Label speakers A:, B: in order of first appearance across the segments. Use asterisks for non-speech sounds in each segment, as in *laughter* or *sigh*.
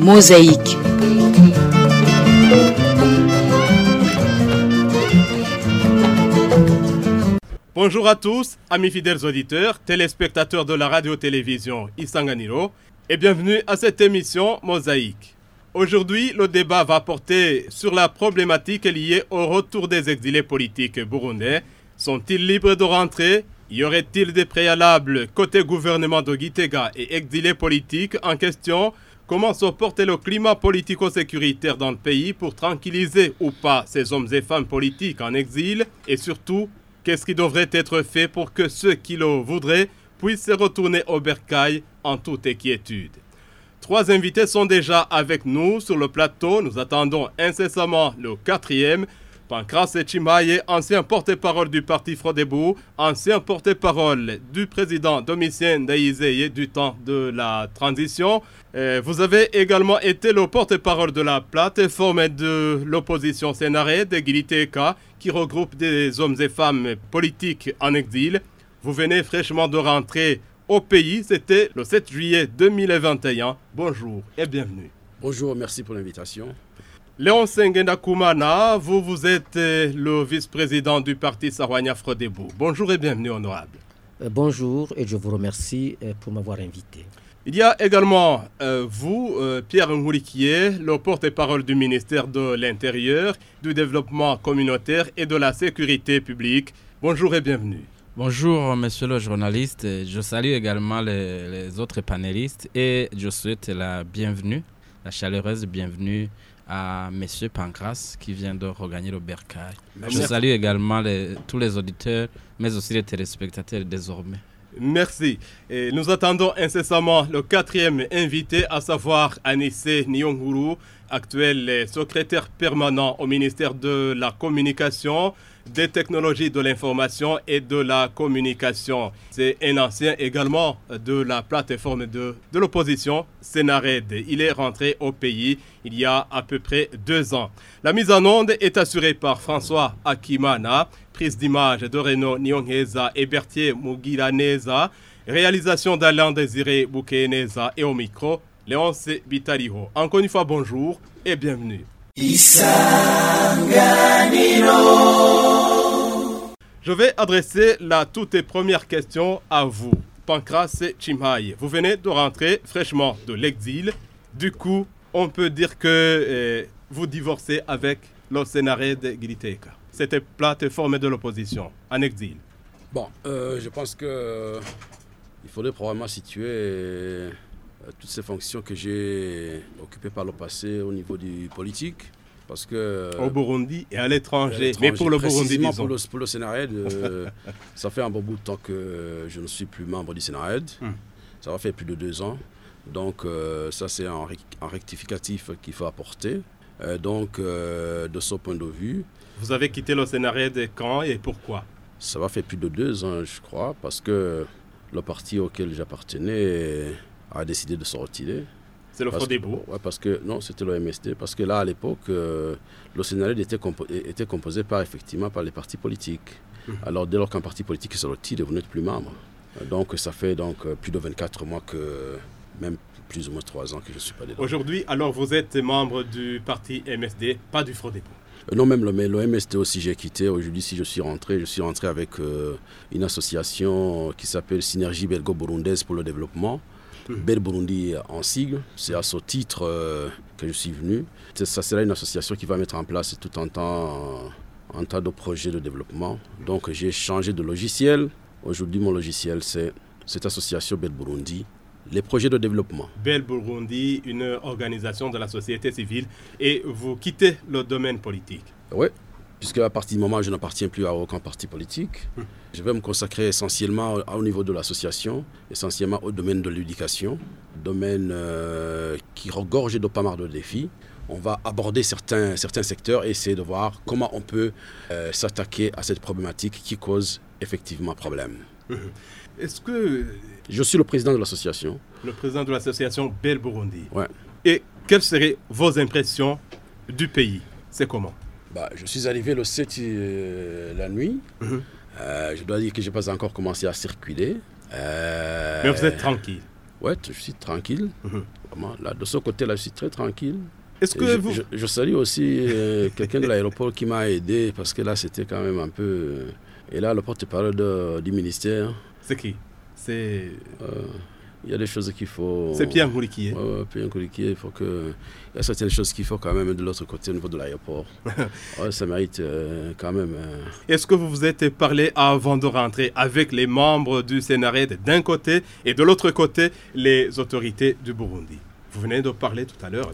A: Mosaïque.
B: Bonjour à tous, amis fidèles auditeurs, téléspectateurs de la radio-télévision Isanganiro, et bienvenue à cette émission Mosaïque. Aujourd'hui, le débat va porter sur la problématique liée au retour des exilés politiques burundais. Sont-ils libres de rentrer? Y aurait-il des préalables côté gouvernement de Gitega et exilés politiques en question? Comment se porter le climat politico-sécuritaire dans le pays pour tranquilliser ou pas ces hommes et femmes politiques en exil? Et surtout, qu'est-ce qui devrait être fait pour que ceux qui le voudraient puissent se retourner au bercail en toute inquiétude? Trois invités sont déjà avec nous sur le plateau. Nous attendons incessamment le quatrième. Pancras Chimaye, ancien porte-parole du parti Frodebou, ancien porte-parole du président Domitien Daïzeye du temps de la transition. Vous avez également été le porte-parole de la plateforme de l'opposition Sénaré de Giliteka, qui regroupe des hommes et femmes politiques en exil. Vous venez fraîchement de rentrer au pays. C'était le 7 juillet 2021. Bonjour et bienvenue.
C: Bonjour, merci pour l'invitation.
B: Léon Sengenda Koumana, vous, vous êtes euh, le vice-président du parti Sarwania Frodebou. Bonjour et bienvenue, honorable.
D: Euh, bonjour et je vous remercie euh, pour m'avoir invité.
B: Il y a également euh, vous, euh, Pierre Ngourikier, le porte-parole du ministère de l'Intérieur, du Développement communautaire et de la Sécurité publique. Bonjour et bienvenue.
E: Bonjour, monsieur le journaliste. Je salue également les, les autres panélistes et je souhaite la bienvenue, la chaleureuse bienvenue à monsieur Pancras qui vient de regagner le bercail. Je salue également les- tous les auditeurs, mais aussi les téléspectateurs désormais.
B: Merci. Nous attendons incessamment le quatrième invité, à savoir Anissé Nyonguru, actuel secrétaire permanent au ministère de la Communication, des technologies de l'information et de la communication. C'est un ancien également de la plateforme de, de l'opposition Sénared. Il est rentré au pays il y a à peu près deux ans. La mise en onde est assurée par François Akimana, prise d'image de Renaud Nyongheza et Berthier Mugiraneza, réalisation d'Alain Désiré Boukeneza et au micro, Léonce Bitariho. Encore une fois, bonjour et bienvenue. Je vais adresser la toute première question à vous, Pancras Chimay. Vous venez de rentrer fraîchement de l'exil. Du coup, on peut dire que euh, vous divorcez avec le scénario de Giliteka. C'était plateforme de l'opposition en exil.
C: Bon, euh, je pense que euh, il faudrait probablement situer euh, toutes ces fonctions que j'ai occupées par le passé au niveau du politique. Parce que.
B: Au Burundi et à l'étranger. Mais pour le Burundi, disons.
C: pour le, pour le Sénarède, *laughs* ça fait un bon bout de temps que je ne suis plus membre du Sénarède.
B: Hmm.
C: Ça va faire plus de deux ans. Donc, ça, c'est un, rec- un rectificatif qu'il faut apporter. Donc, de ce point de vue,
B: Vous avez quitté le scénario de quand et pourquoi?
C: Ça va faire plus de deux ans, je crois, parce que le parti auquel j'appartenais a décidé de se retirer.
B: C'est le Frodebo.
C: Ouais, parce que non, c'était le MSD. Parce que là, à l'époque, euh, le était, compo- était composé par effectivement par les partis politiques.
B: Mhm.
C: Alors, dès lors qu'un parti politique se retire, vous n'êtes plus membre. Donc, ça fait donc euh, plus de 24 mois que, même plus ou moins 3 ans que je ne suis pas dedans.
B: Aujourd'hui, alors vous êtes membre du parti MSD, pas du Frodebo.
C: Euh, Non, même le, mais le MST aussi, j'ai quitté. Aujourd'hui, si je suis rentré, je suis rentré avec euh, une association qui s'appelle Synergie Belgo-Burundaise pour le développement.
B: Mhm.
C: Bel Burundi en sigle. C'est à ce titre euh, que je suis venu. Ça sera une association qui va mettre en place tout un tas, un tas de projets de développement. Donc, j'ai changé de logiciel. Aujourd'hui, mon logiciel, c'est cette association Bel Burundi. Les projets de développement.
B: Bel Burundi, une organisation de la société civile, et vous quittez le domaine politique.
C: Oui, puisque à partir du moment où je n'appartiens plus à aucun parti politique,
B: Hmm.
C: je vais me consacrer essentiellement au, au niveau de l'association, essentiellement au domaine de l'éducation, domaine euh, qui regorge de pas mal de défis. On va aborder certains, certains secteurs et essayer de voir comment on peut euh, s'attaquer à cette problématique qui cause effectivement problème. *laughs*
B: Est-ce que
C: Je suis le président de l'association.
B: le président de l'association Bel Burundi,
C: Ouais.
B: et quelles seraient vos impressions du pays? C'est comment?
C: Bah, je suis arrivé le 7 euh, la nuit.
B: Mhm.
C: Euh, je dois dire que je n'ai pas encore commencé à circuler. Euh,
B: Mais vous êtes tranquille.
C: Ouais, je suis tranquille.
B: Mhm.
C: Vraiment, là, de ce côté-là, je suis très tranquille.
B: Est-ce que
C: je,
B: vous...
C: je- je salue aussi euh, *laughs* quelqu'un de l'aéroport qui m'a aidé parce que là, c'était quand même un peu. euh, Et là, le porte-parole du ministère,
B: C'est qui? C'est
C: euh, il y a des choses qu'il faut.
B: c'est Pierre
C: ouais, Pierre il faut que. Il y a certaines choses qu'il faut quand même de l'autre côté au niveau de l'aéroport. *laughs* Ouais, ça mérite euh, quand même. euh,
B: Est-ce que vous vous êtes parlé avant de rentrer avec les membres du Sénarède d'un côté et de l'autre côté les autorités du Burundi? Vous venez de parler tout à l'heure.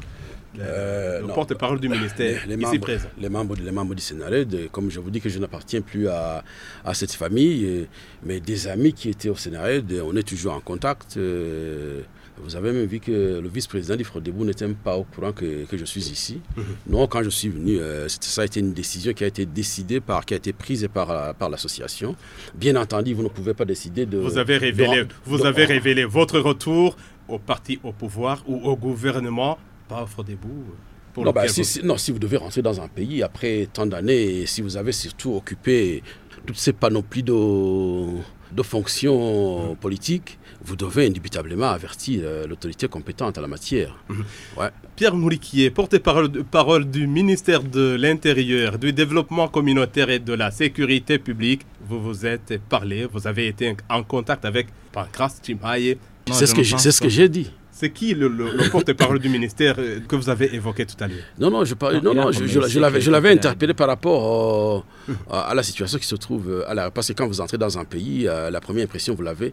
B: Le,
C: Euh,
B: le porte-parole du ministère,
C: les, les
B: ici
C: membres,
B: présent.
C: les membres, les membres du Sénarède, comme je vous dis que je n'appartiens plus à, à cette famille, euh, mais des amis qui étaient au Sénarède, on est toujours en contact. euh, Vous avez même vu que le vice-président du Frodebou n'était même pas au courant que, que je suis ici.
B: Mhm.
C: Non, quand je suis venu, euh, ça a été une décision qui a été décidée par, qui a été prise par, la- par l'association. Bien entendu, vous ne pouvez pas décider de.
B: Vous avez révélé,
C: de-
B: vous
C: de-
B: avez révélé votre retour au parti au pouvoir ou au gouvernement, pas au Frodebou. Pour
C: Non,
B: lequel
C: si,
B: vous-
C: si- non, si vous devez rentrer dans un pays après tant d'années, et si vous avez surtout occupé toutes ces panoplies de, de fonctions politiques, vous devez indubitablement avertir euh, l'autorité compétente en la matière.
B: Pierre Mouriquier, porte-parole parole du ministère de l'Intérieur, du Développement communautaire et de la Sécurité publique, vous vous êtes parlé, vous avez été en contact avec Pancras Chimaye.
E: Non,
C: C'est ce que j'ai dit.
B: C'est qui le, le- le porte-parole du ministère euh, que vous avez évoqué tout à l'heure
C: Non, non, je, parlais,
E: Non,
C: non, non, je,
E: promis
C: je- je l'avais, interpellé par rapport euh, à, à la situation qui se trouve euh, à la, Parce que quand vous entrez dans un pays, euh, la première impression, vous l'avez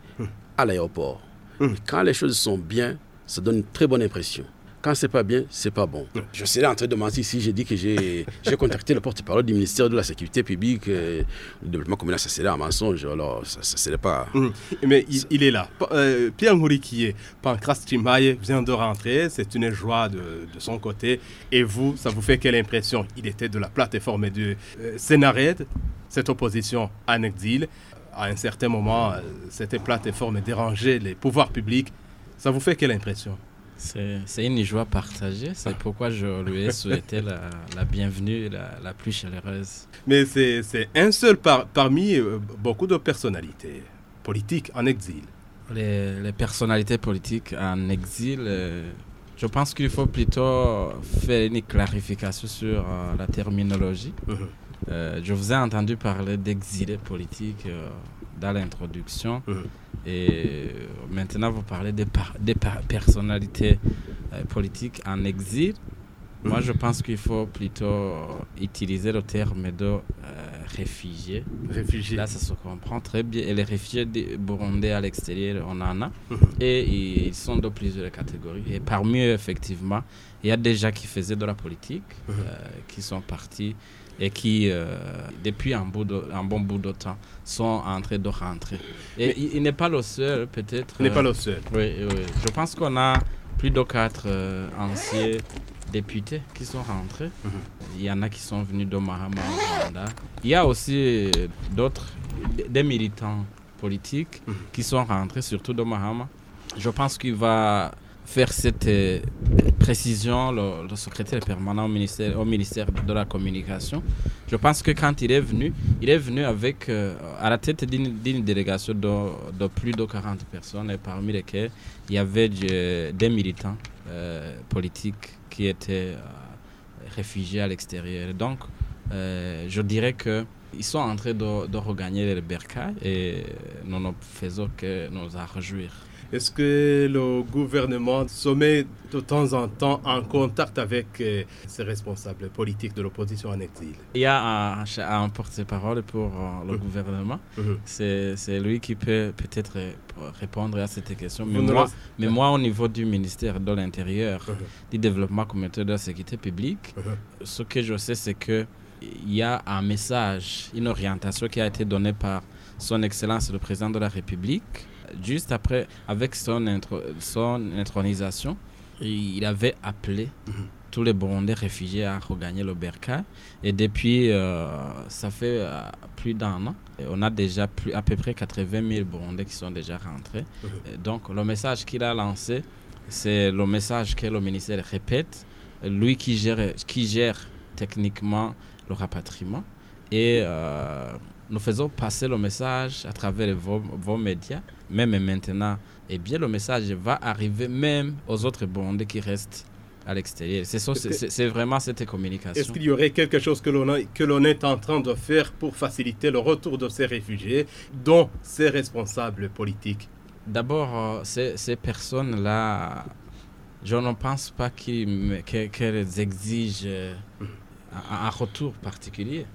C: à l'aéroport.
B: Hum.
C: Quand les choses sont bien, ça donne une très bonne impression. Quand c'est pas bien, c'est pas bon. Je serais en train de mentir si j'ai dit que j'ai *laughs* contacté le porte-parole du ministère de la Sécurité publique, euh, du développement communal, ça serait un mensonge. Alors, ça ne serait pas.
B: Mhm. Mais il, il est là. Euh, Pierre Mouriquier, Pancras Chimaye vient de rentrer, c'est une joie de, de son côté. Et vous, ça vous fait quelle impression? Il était de la plateforme du euh, Sénarède, cette opposition en exil. À un certain moment, euh, cette plateforme dérangeait les pouvoirs publics. Ça vous fait quelle impression?
E: C'est une joie partagée. C'est pourquoi je lui ai souhaité la, la bienvenue la, la plus chaleureuse.
B: Mais c'est un seul par- parmi euh, beaucoup de personnalités politiques en exil.
E: Les, les personnalités politiques en exil, euh, je pense qu'il faut plutôt faire une clarification sur euh, la terminologie.
B: Mhm.
E: Euh, je vous ai entendu parler d'exilés politiques euh, dans l'introduction.
B: Mhm.
E: Et euh, maintenant, vous parlez des, par- des par- personnalités euh, politiques en exil. Moi,
B: Mhm.
E: je pense qu'il faut plutôt utiliser le terme de réfugiés.
B: Réfugiés.
E: Là, ça se comprend très bien. Et les réfugiés burundais à l'extérieur, on en a.
B: Mhm.
E: Et ils sont de plusieurs catégories. Et parmi eux, effectivement, il y a des gens qui faisaient de la politique, qui sont partis et qui, euh, depuis un, bout de- un bon bout de temps, sont en train de rentrer. Et
B: Mais-
E: il, il n'est pas le seul, peut-être.
B: Ce n'est
E: euh,
B: pas le seul.
E: oui, oui. Je pense qu'on a plus de quatre euh, anciens députés qui sont rentrés.
B: Mhm.
E: Il y en a qui sont venus de Mahama Rwanda. Il y a aussi euh, d'autres, des militants politiques
B: Mhm.
E: qui sont rentrés, surtout de Mahama. Je pense qu'il va faire cette euh, précision, le, secrétaire permanent au ministère, au ministère de la Communication. Je pense que quand il est venu, il est venu avec, euh, à la tête d'une délégation de, plus de 40 personnes, et parmi lesquelles il y avait du- des militants euh, politiques qui étaient euh, réfugiés à l'extérieur. Donc, euh, je dirais que ils sont en train de, regagner le bercail et nous ne faisons que nous en réjouir.
B: Est-ce que le gouvernement se met de temps en temps en contact avec euh, ses responsables politiques de l'opposition en exil?
E: Il y a un, un porte-parole pour euh, le
B: Mhm.
E: gouvernement.
B: Mhm.
E: C'est lui qui peut peut-être euh, répondre à cette question. Mais moi, mais moi, au niveau du ministère de l'Intérieur,
B: Mhm.
E: du développement communautaire de la sécurité publique, ce que je sais, c'est que il y a un message, une orientation qui a été donnée par son Excellence le Président de la République. Juste après, avec son, intro- son intronisation, il avait appelé
B: Mhm.
E: tous les Burundais réfugiés à regagner le Bercail. Et depuis, euh, ça fait euh, plus d'un an, et on a déjà plus, à peu près 80 000 Burundais qui sont déjà rentrés. Donc, le message qu'il a lancé, c'est le message que le ministère répète, lui qui gère, qui gère techniquement le rapatriement. Et euh, nous faisons passer le message à travers vos, vos médias, même maintenant, et bien le message va arriver même aux autres Burundais qui restent à l'extérieur. C'est
B: Est-ce
E: vraiment cette
B: Est-ce
E: communication.
B: qu'il y aurait quelque chose que l'on est en train de faire pour faciliter le retour de ces réfugiés, dont ces responsables politiques?
E: D'abord, euh, ces, ces personnes-là, je ne pense pas qu'elles exigent euh, un, un retour particulier.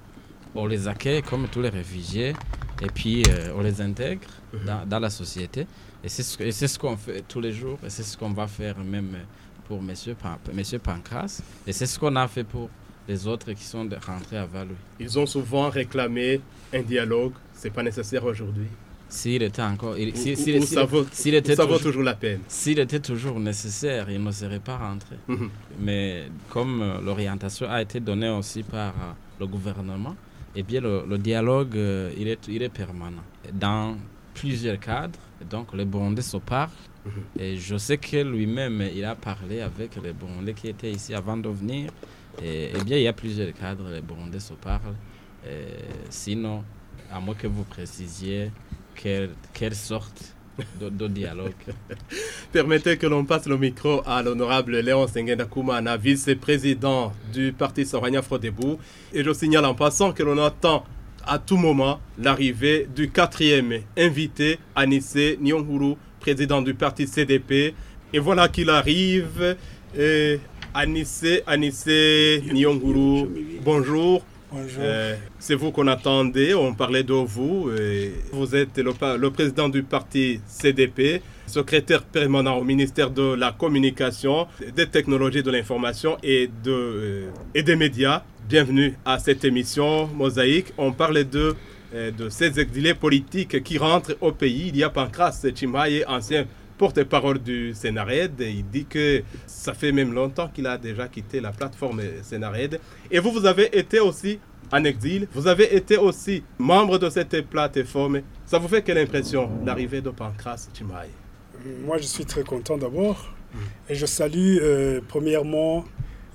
E: On les accueille comme tous les réfugiés et puis euh, on les intègre dans, dans la société. Et c'est ce, qu'on fait tous les jours et c'est ce qu'on va faire même pour Monsieur, Pan- Monsieur Pancras. Et c'est ce qu'on a fait pour les autres qui sont rentrés avant lui.
B: Ils ont souvent réclamé un dialogue. C'est pas nécessaire aujourd'hui.
E: S'il était encore... s'il- était toujours-
B: toujours la peine.
E: S'il était toujours nécessaire, il ne serait pas rentré.
B: Mhm.
E: Mais comme euh, l'orientation a été donnée aussi par euh, le gouvernement, eh bien le, le dialogue, euh, il, est, il est permanent. Dans plusieurs cadres, donc les Burundais se parlent.
B: Mhm.
E: Et je sais que lui-même, il a parlé avec les Burundais qui étaient ici avant de venir. Et, eh bien, il y a plusieurs cadres, les Burundais se parlent. Et sinon, à moins que vous précisiez quelle, quelle sorte de, de dialogue. *laughs*
B: Permettez que l'on passe le micro à l'honorable Léon Sengenda Koumana, vice-président du parti Sorania Frodebou. Et je signale en passant que l'on attend à tout moment l'arrivée du quatrième invité, Anissé Nyonguru, président du parti CDP. Et voilà qu'il arrive. Et Anissé, Anissé Nyonguru, bonjour. Euh, c'est vous qu'on attendait, on parlait de vous. vous êtes le, président du parti CDP, secrétaire permanent au ministère de la Communication, des technologies de l'information et, euh, des médias. Bienvenue à cette émission Mosaïque. On parle de, euh, de ces exilés politiques qui rentrent au pays. Il y a Pancras Chimaye, ancien porte-parole du Sénared. Il dit que ça fait même longtemps qu'il a déjà quitté la plateforme Sénared. Et vous, vous avez été aussi en exil. Vous avez été aussi membre de cette plateforme. Ça vous fait quelle impression, l'arrivée de Pancras Chimaye
A: Moi, je suis très content d'abord. Et je salue euh, premièrement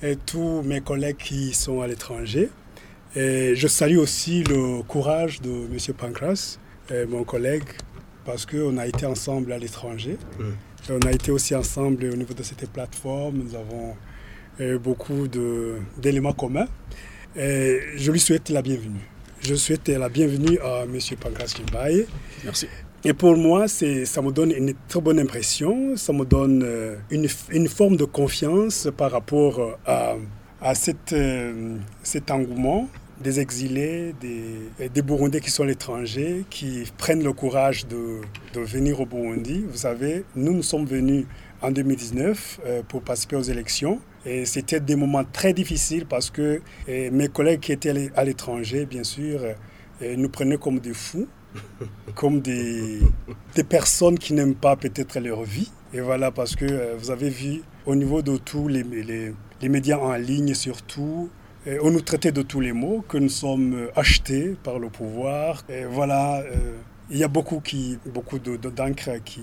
A: euh, tous mes collègues qui sont à l'étranger. Et je salue aussi le courage de M. Pancras, euh, mon collègue, parce qu'on a été ensemble à l'étranger.
B: Mm.
A: On a été aussi ensemble au niveau de cette plateforme. Nous avons euh, beaucoup d'éléments communs. Et je lui souhaite la bienvenue. Je souhaite la bienvenue à M. Pancras Chimbaye.
C: Merci.
A: Et pour moi, ça me donne une très bonne impression, ça me donne euh, une, une forme de confiance par rapport euh, à, à cette, cet engouement des exilés, des, des Burundais qui sont à l'étranger, qui prennent le courage de, de venir au Burundi. Vous savez, nous, nous sommes venus en 2019 euh, pour participer aux élections. Et c'était des moments très difficiles parce que mes collègues qui étaient à l'é- à l'étranger, bien sûr, euh, nous prenaient comme des fous *laughs* comme des, des personnes qui n'aiment pas peut-être leur vie. Et voilà, parce que euh, vous avez vu au niveau de tous les, les, les médias en ligne surtout, on nous traitait de tous les mots, que nous sommes euh, achetés par le pouvoir. Et voilà, euh, il y a beaucoup, qui, beaucoup de, de- d'encre qui,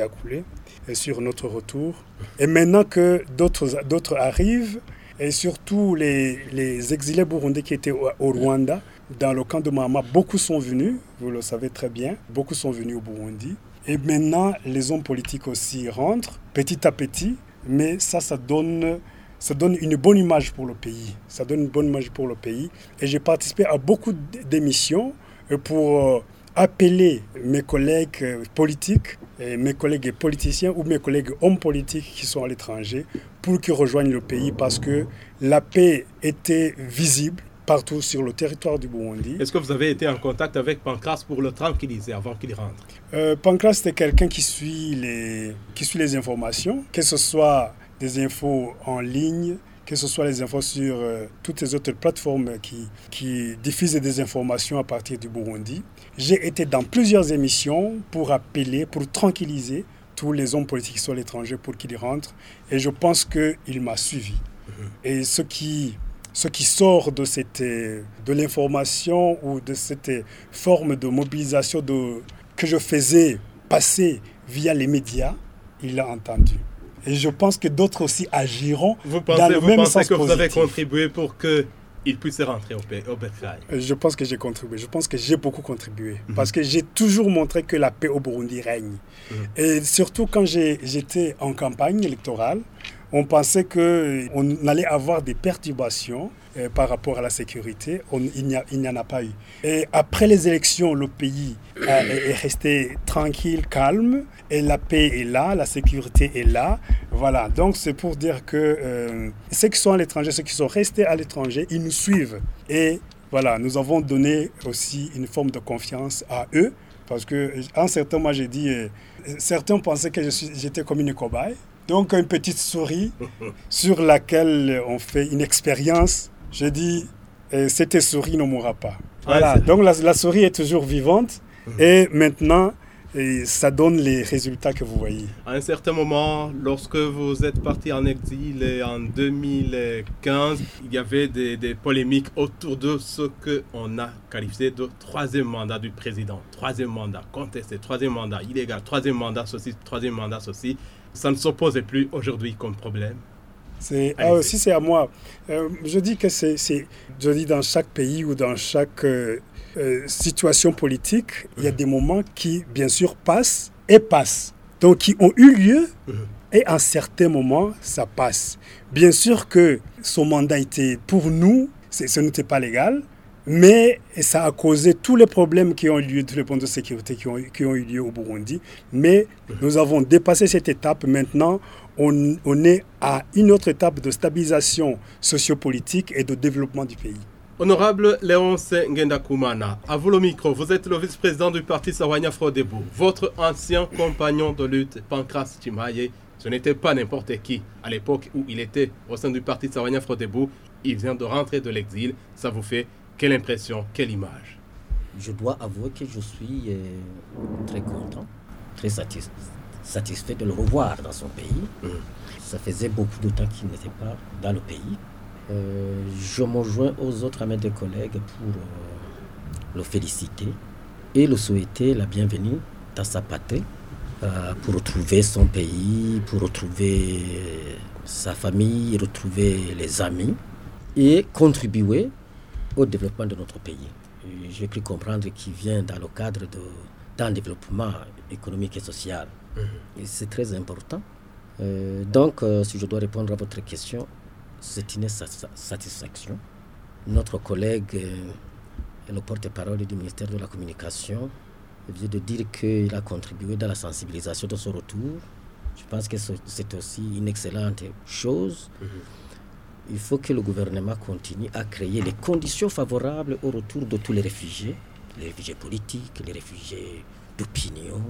A: a coulé euh, sur notre retour. Et maintenant que d'autres, arrivent, et surtout les, les exilés burundais qui étaient au, au Rwanda, dans le camp de Mahama, beaucoup sont venus, vous le savez très bien, beaucoup sont venus au Burundi. Et maintenant, les hommes politiques aussi rentrent, petit à petit, mais ça, ça donne, ça donne une bonne image pour le pays. Ça donne une bonne image pour le pays. Et j'ai participé à beaucoup d'émissions euh, pour euh, appeler mes collègues euh, politiques, et mes collègues politiciens ou mes collègues hommes politiques qui sont à l'étranger pour qu'ils rejoignent le pays parce que la paix était visible partout sur le territoire du Burundi.
B: Est-ce que vous avez été en contact avec Pancras pour le tranquilliser avant qu'il rentre?
A: Euh, Pancras, c'est quelqu'un qui, suit les- qui suit les informations, que ce soit des infos en ligne, que ce soit les infos sur euh, toutes les autres plateformes qui, qui diffusent des informations à partir du Burundi. J'ai été dans plusieurs émissions pour appeler, pour tranquilliser tous les hommes politiques qui sont à l'étranger pour qu'ils rentrent. Et je pense qu'il m'a suivi. Et ce qui, ce qui sort de, cette, euh, de l'information ou de cette forme de mobilisation de, que je faisais passer via les médias, il l'a entendu. Et je pense que d'autres aussi agiront
B: Vous
A: dans
B: pensez,
A: le
B: vous
A: même
B: pensez
A: sens
B: que vous avez
A: positif.
B: contribué pour que ils puissent rentrer au, au
A: Je pense que j'ai contribué. Je pense que j'ai beaucoup contribué. Mhm. Parce que j'ai toujours montré que la paix au Burundi règne. Mhm. Et surtout quand j'étais en campagne électorale, on pensait qu'on allait avoir des perturbations euh, par rapport à la sécurité. il n'y en a pas eu. Et après les élections, le pays est resté tranquille, calme, et la paix est là, la sécurité est là. Voilà, donc c'est pour dire que euh, ceux qui sont à l'étranger, ceux qui sont restés à l'étranger, ils nous suivent. Et voilà, nous avons donné aussi une forme de confiance à eux. Parce que, en certain moment, j'ai dit, euh, certains pensaient que j'étais comme une cobaye. Donc, une petite souris *laughs* sur laquelle on fait une expérience. Je dis, cette souris ne mourra pas. Voilà, donc la, souris est toujours vivante. Mhm. Et maintenant, et ça donne les résultats que vous voyez.
B: À un certain moment, lorsque vous êtes parti en exil en 2015, il y avait des, des polémiques autour de ce qu'on a qualifié de troisième mandat du président. Troisième mandat, contesté, troisième mandat illégal, troisième mandat ceci, troisième mandat ceci ça ne s'oppose plus aujourd'hui comme problème
A: c'est ah, aussi c'est à moi. Euh, je dis que c'est, je dis dans chaque pays ou dans chaque euh, euh, situation politique, il y a mhm. des moments qui bien sûr passent et passent, donc qui ont eu lieu mhm. et à un certain moment ça passe. Bien sûr que son mandat était pour nous, ce n'était pas légal, mais ça a causé tous les problèmes qui ont eu lieu, tous les problèmes de sécurité qui ont, qui ont eu lieu au Burundi. Mais nous avons dépassé cette étape. Maintenant, on, on est à une autre étape de stabilisation sociopolitique et de développement du pays.
B: Honorable Léonce Ngendakumana, à vous le micro, vous êtes le vice-président du parti Sawanya Frodebo. Votre ancien compagnon de lutte, Pancras Chimaye, ce n'était pas n'importe qui. À l'époque où il était au sein du parti Sawanya Frodebo, il vient de rentrer de l'exil. Ça vous fait quelle impression, quelle image?
D: Je dois avouer que je suis euh, très content, très satisfait de le revoir dans son pays. Mm. Ça faisait beaucoup de temps qu'il n'était pas dans le pays. Euh, je me joins aux autres amis de collègues pour euh, le féliciter et le souhaiter la bienvenue dans sa patrie, pour retrouver son pays, pour retrouver sa famille, retrouver les amis et contribuer au développement de notre pays. J'ai cru comprendre qu'il vient dans le cadre d'un développement économique et social. Et c'est très important. Euh, donc, euh, si je dois répondre à votre question, c'est une satisfaction. Notre collègue, euh, le porte-parole du ministère de la Communication, vient de dire qu'il a contribué dans la sensibilisation de son retour. Je pense que c'est aussi une excellente chose. Mhm il faut que le gouvernement continue à créer les conditions favorables au retour de tous les réfugiés, les réfugiés politiques, les réfugiés d'opinion,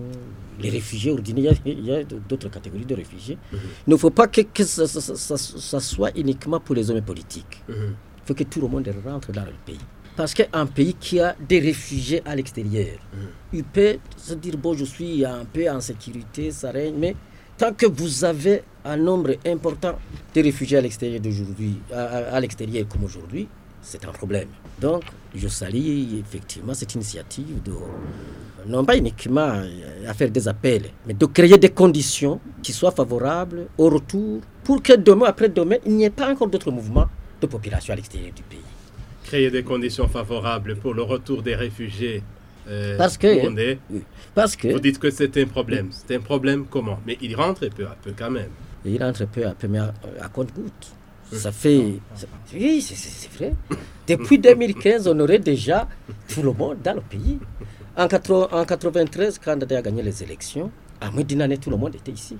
D: les réfugiés ordinaires, il y a d'autres catégories de réfugiés. Mhm. Il ne faut pas que, ça, soit uniquement pour les hommes politiques. Mhm. Il faut que tout le monde rentre dans le pays. Parce qu'un pays qui a des réfugiés à l'extérieur, mhm. il peut se dire, bon, je suis un peu en sécurité, ça règne, mais tant que vous avez un nombre important de réfugiés à l'extérieur d'aujourd'hui, à, l'extérieur comme aujourd'hui, c'est un problème. Donc, je salue effectivement cette initiative de, non pas uniquement à faire des appels, mais de créer des conditions qui soient favorables au retour pour que demain, après-demain, il n'y ait pas encore d'autres mouvements de population à l'extérieur du pays.
B: Créer des conditions favorables pour le retour des réfugiés
D: euh, parce que, parce que
B: vous dites que c'est un problème. C'est un problème comment Mais il rentre peu à peu quand même.
D: Il rentre peu à peu, mais à, compte-goutte. Ça fait. oui, c'est vrai. Depuis 2015, on aurait déjà tout le monde dans le pays. En, 1993, quand on a gagné les élections, à moins d'une année, tout le monde était ici.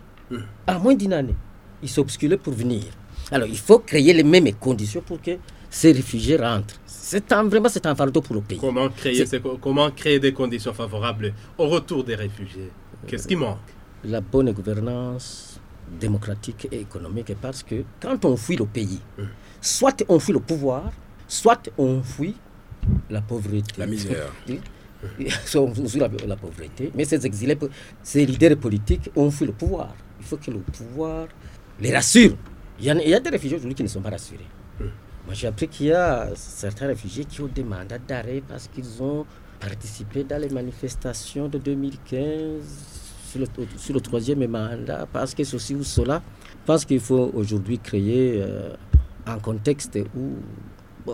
D: À moins d'une année. Ils s'obscuraient pour venir. Alors, il faut créer les mêmes conditions pour que ces réfugiés rentrent. C'est un, vraiment c'est un fardeau pour le pays.
B: Comment créer, comment créer des conditions favorables au retour des réfugiés? Qu'est-ce qui manque?
D: La bonne gouvernance démocratique et économique. Parce que quand on fuit le pays, hum. soit on fuit le pouvoir, soit on fuit la pauvreté.
C: La misère. *laughs*
D: soit on fuit la, pauvreté. Mais ces exilés, ces leaders politiques ont fui le pouvoir. Il faut que le pouvoir les rassure. Il y a, il y a des réfugiés aujourd'hui qui ne sont pas rassurés. Moi, j'ai appris qu'il y a certains réfugiés qui ont des mandats d'arrêt parce qu'ils ont participé dans les manifestations de 2015 sur le, troisième mandat, parce que ceci ou cela. Je pense qu'il faut aujourd'hui créer euh, un contexte où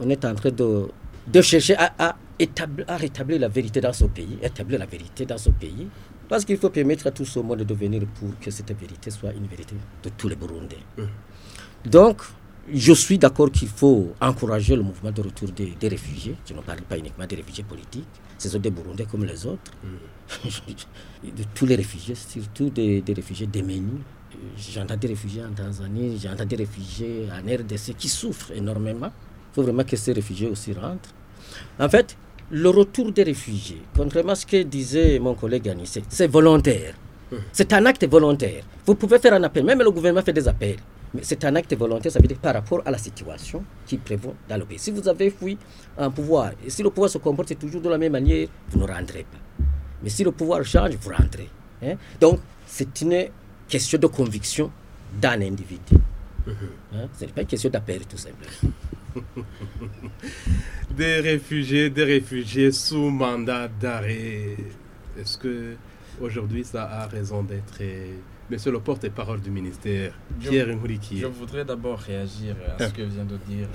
D: on est en train de, de chercher à, à, établir, à rétablir la vérité dans ce pays, établir la vérité dans ce pays. Parce qu'il faut permettre à tout ce monde de venir pour que cette vérité soit une vérité de tous les Burundais. Donc, je suis d'accord qu'il faut encourager le mouvement de retour des, des, réfugiés. Je ne parle pas uniquement des réfugiés politiques. Ce sont des Burundais comme les autres. *laughs* de tous les réfugiés, surtout des, des réfugiés démunis. J'entends des réfugiés en Tanzanie, j'entends des réfugiés en RDC qui souffrent énormément. Il faut vraiment que ces réfugiés aussi rentrent. En fait, le retour des réfugiés, contrairement à ce que disait mon collègue Anissé, c'est volontaire. C'est un acte volontaire. Vous pouvez faire un appel, même le gouvernement fait des appels. Mais c'est un acte volontaire, ça veut dire par rapport à la situation qui prévaut dans le pays. Si vous avez fui un pouvoir, et si le pouvoir se comporte toujours de la même manière, vous ne rentrez pas. Mais si le pouvoir change, vous rentrez. Hein? Donc, c'est une question de conviction d'un individu. Hein? Ce n'est pas une question d'appel, tout simplement. *laughs*
B: des réfugiés, des réfugiés sous mandat d'arrêt. Est-ce que aujourd'hui ça a raison d'être Monsieur le porte-parole du ministère, Pierre Ngouriki.
E: Je voudrais d'abord réagir à ce que vient de dire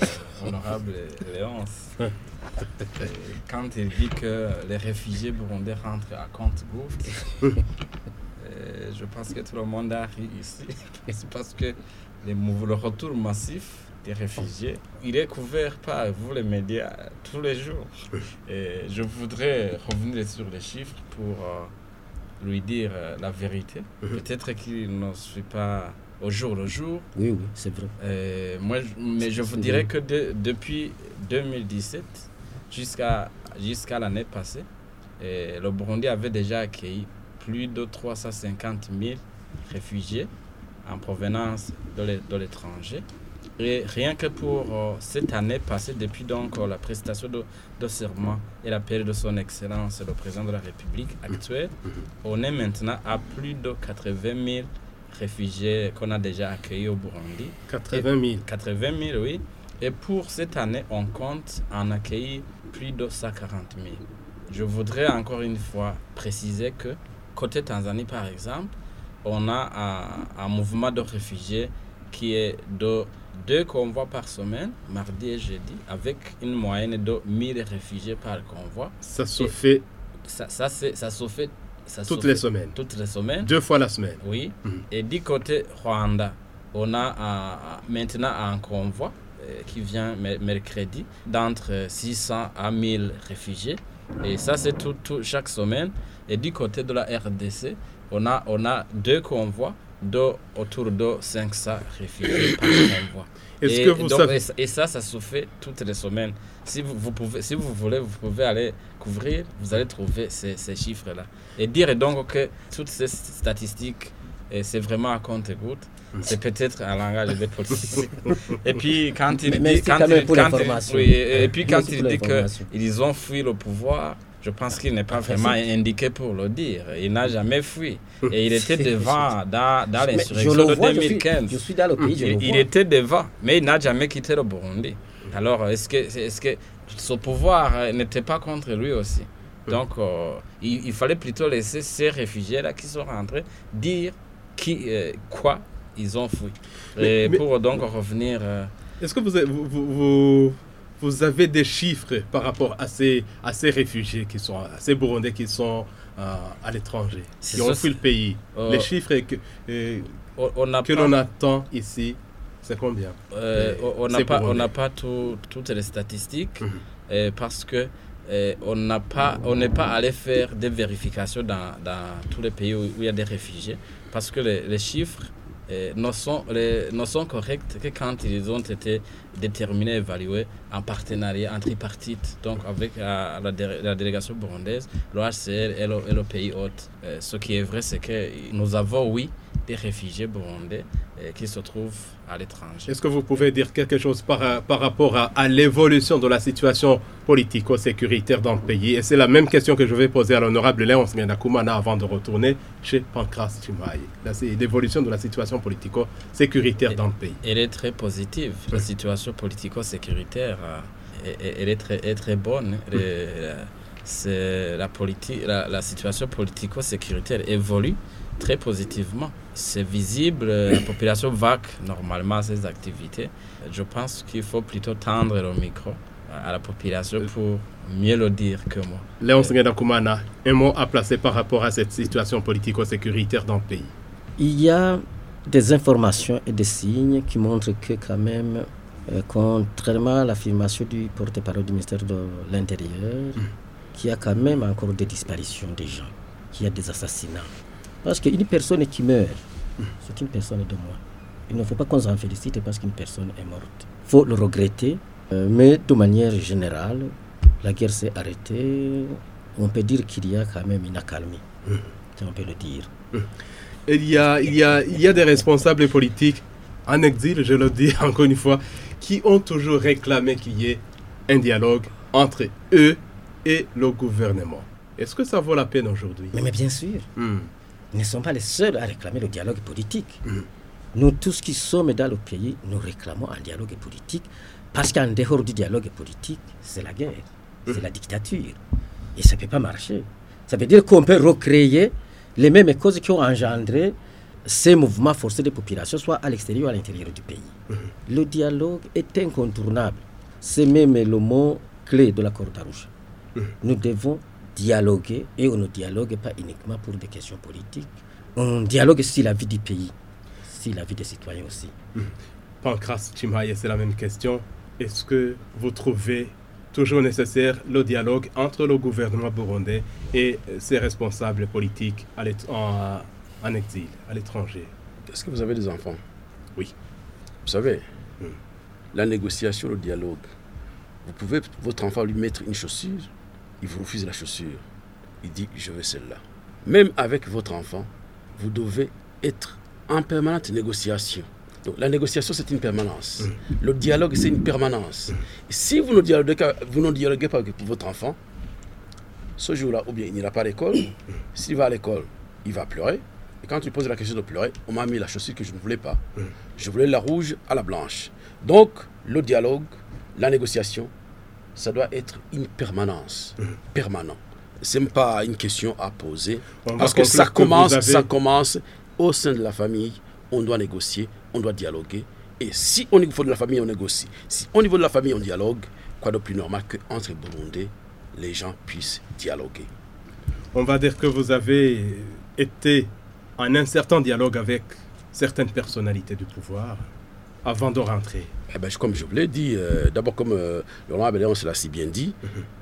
E: l'honorable Léonce. Quand il dit que les réfugiés burundais rentrent à compte gouffre, je pense que tout le monde a ri ici. *laughs* C'est parce que le retour massif des réfugiés, il est couvert par vous les médias tous les jours. Et je voudrais revenir sur les chiffres pour lui dire la vérité. Peut-être qu'il ne suit pas au jour le jour.
D: Oui, oui, c'est vrai.
E: Euh, moi, mais je vous dirais que de, depuis 2017 jusqu'à jusqu'à l'année passée, euh, le Burundi avait déjà accueilli plus de 350 000 réfugiés en provenance de l'étranger. Et rien que pour euh, cette année passée, depuis donc euh, la prestation de, de, serment et l'appel de son Excellence le Président de la République actuelle, on est maintenant à plus de 80 000 réfugiés qu'on a déjà accueillis au Burundi.
B: 80 000
E: 80 000, oui. Et pour cette année, on compte en accueillir plus de 140 000. Je voudrais encore une fois préciser que côté Tanzanie, par exemple, on a un, un mouvement de réfugiés qui est de deux convois par semaine, mardi et jeudi, avec une moyenne de 1000 réfugiés par convoi.
B: Ça se fait
E: Ça, ça, ça se fait ça se
B: toutes
E: fait
B: les semaines,
E: toutes les semaines.
B: deux fois la semaine.
E: Oui.
B: Mhm.
E: Et du côté Rwanda, on a un- maintenant un convoi euh, qui vient me- mercredi d'entre 600 à 1000 réfugiés. Et ça, c'est tout, tout- chaque semaine. Et du côté de la RDC, on a, on a deux convois de autour de 500 réfugiés par convoi. Et,
B: que vous
E: donc,
B: savez
E: et ça- et ça, ça se fait toutes les semaines. Si vous, vous pouvez, si vous voulez, vous pouvez aller couvrir, vous allez trouver ces, ces chiffres-là. Et dire donc que toutes ces statistiques, et c'est vraiment à compte-goutte. C'est peut-être un langage de politique. *laughs* et puis quand il
D: Mais
E: dit,
D: merci
E: quand il- quand oui, et, puis quand
D: Merci
E: il
D: pour
E: dit
D: l'information.
E: qu'ils ont fui le pouvoir, je pense qu'il n'est pas vraiment indiqué pour le dire. Il n'a jamais fui. Et il était *laughs* devant dans, dans l'insurrection
D: le
E: de
D: vois, je suis,
E: 2015.
D: je suis dans le pays, je le
E: Il, était devant, mais il n'a jamais quitté le Burundi. Alors, est-ce que, est-ce que ce pouvoir euh, n'était pas contre lui aussi? Donc, euh, il, il fallait plutôt laisser ces réfugiés-là qui sont rentrés dire qui, euh, quoi ils ont fui.
B: Mais-
E: Et
B: mais-
E: pour donc revenir... euh,
B: Est-ce que vous, avez- vous, vous- vous- avez des chiffres par rapport à ces, à ces réfugiés qui sont, à ces Burundais qui sont euh, à l'étranger, qui ont fui le pays.
E: Euh,
B: Les chiffres que, euh,
E: on- on n'a
B: que l'on attend ici, c'est combien?
E: On n'a pas, on pas tout- toutes les statistiques
B: Mhm.
E: parce que on n'a pas, on n'est pas allé faire des vérifications dans, dans tous les pays où, où il y a des réfugiés parce que les, les chiffres ne, sont, les- ne sont corrects que quand ils ont été déterminés, évalués en partenariat, en tripartite, donc avec euh, la, dé- la délégation burundaise, l'OHCR et le, et le pays hôte. Euh, ce qui est vrai, c'est que nous avons, oui, des réfugiés burundais euh, qui se trouvent à l'étranger.
B: Est-ce que vous pouvez dire quelque chose par, par rapport à, à l'évolution de la situation politico-sécuritaire dans le pays? Et c'est la même question que je vais poser à l'honorable Léonce Ngendakumana avant de retourner chez Pancras Chimaye. L'évolution de la situation politico-sécuritaire dans le pays.
E: Elle est très positive. La situation politico-sécuritaire, euh, elle- est très, est très bonne. Elle est, euh, c'est la, politi- la, la situation politico-sécuritaire évolue très positivement. C'est visible, euh, la population vague normalement ses activités. Je pense qu'il faut plutôt tendre le micro à la population pour mieux le dire que moi.
B: Léon Sengedakumana, un mot à placer par rapport à cette situation politico-sécuritaire dans le pays.
D: Il y a des informations et des signes qui montrent que quand même, euh, contrairement à l'affirmation du porte-parole du ministère de l'Intérieur, qu'il y a quand même encore des disparitions des gens, qu'il y a des assassinats. Parce qu'une personne qui meurt, c'est une personne de moi. Il ne faut pas qu'on s'en félicite parce qu'une personne est morte. Il faut le regretter, euh, mais de manière générale, la guerre s'est arrêtée. On peut dire qu'il y a quand même une accalmie. On peut le dire.
B: Il y, a, il, y a, il y a des responsables politiques en exil, je le dis *laughs* encore une fois, qui ont toujours réclamé qu'il y ait un dialogue entre eux et le gouvernement. Est-ce que ça vaut la peine aujourd'hui?
D: Mais, mais bien sûr,
B: Hmm.
D: Ne sommes pas les seuls à réclamer le dialogue politique.
B: Mm.
D: Nous tous qui sommes dans le pays, nous réclamons un dialogue politique parce qu'en dehors du dialogue politique, c'est la guerre, c'est la dictature. Et ça ne peut pas marcher. Ça veut dire qu'on peut recréer les mêmes causes qui ont engendré ces mouvements forcés de population, soit à l'extérieur ou à l'intérieur du pays. Le dialogue est incontournable. C'est même le mot clé de l'accord d'Arusha. Nous devons dialoguer et on ne dialogue pas uniquement pour des questions politiques. On dialogue sur la vie du pays, sur la vie des citoyens aussi.
B: Pancras Chimaye, c'est la même question. Est-ce que vous trouvez toujours nécessaire le dialogue entre le gouvernement burundais et ses responsables politiques à en, en exil, à l'étranger?
C: Est-ce que vous avez des enfants?
B: Oui.
C: Vous savez,
B: Hmm.
C: la négociation, le dialogue, vous pouvez, votre enfant lui mettre une chaussure, il vous refuse la chaussure. Il dit, je veux celle-là. Même avec votre enfant, vous devez être en permanente négociation. Donc la négociation, c'est une permanence. Le dialogue, c'est une permanence. Et si vous ne dialoguez, vous ne dialoguez pas avec votre enfant, ce jour-là, ou bien il n'ira pas à l'école. S'il va à l'école, il va pleurer. Et quand tu poses la question de pleurer, on m'a mis la chaussure que je ne voulais pas. Je voulais la rouge à la blanche. Donc, le dialogue, la négociation, ça doit être une permanence. Permanent. Ce n'est pas une question à poser.
B: On
C: Parce que ça
B: que
C: commence,
B: avez-
C: ça commence au sein de la famille. On doit négocier, on doit dialoguer. Et si au niveau de la famille, on négocie, si au niveau de la famille, on dialogue, quoi de plus normal qu'entre Burundais, les gens puissent dialoguer.
B: On va dire que vous avez été en un certain dialogue avec certaines personnalités du pouvoir avant de rentrer.
C: Eh ben, comme je vous l'ai dit, euh, d'abord comme euh, Laurent Abéléon l'a si bien dit,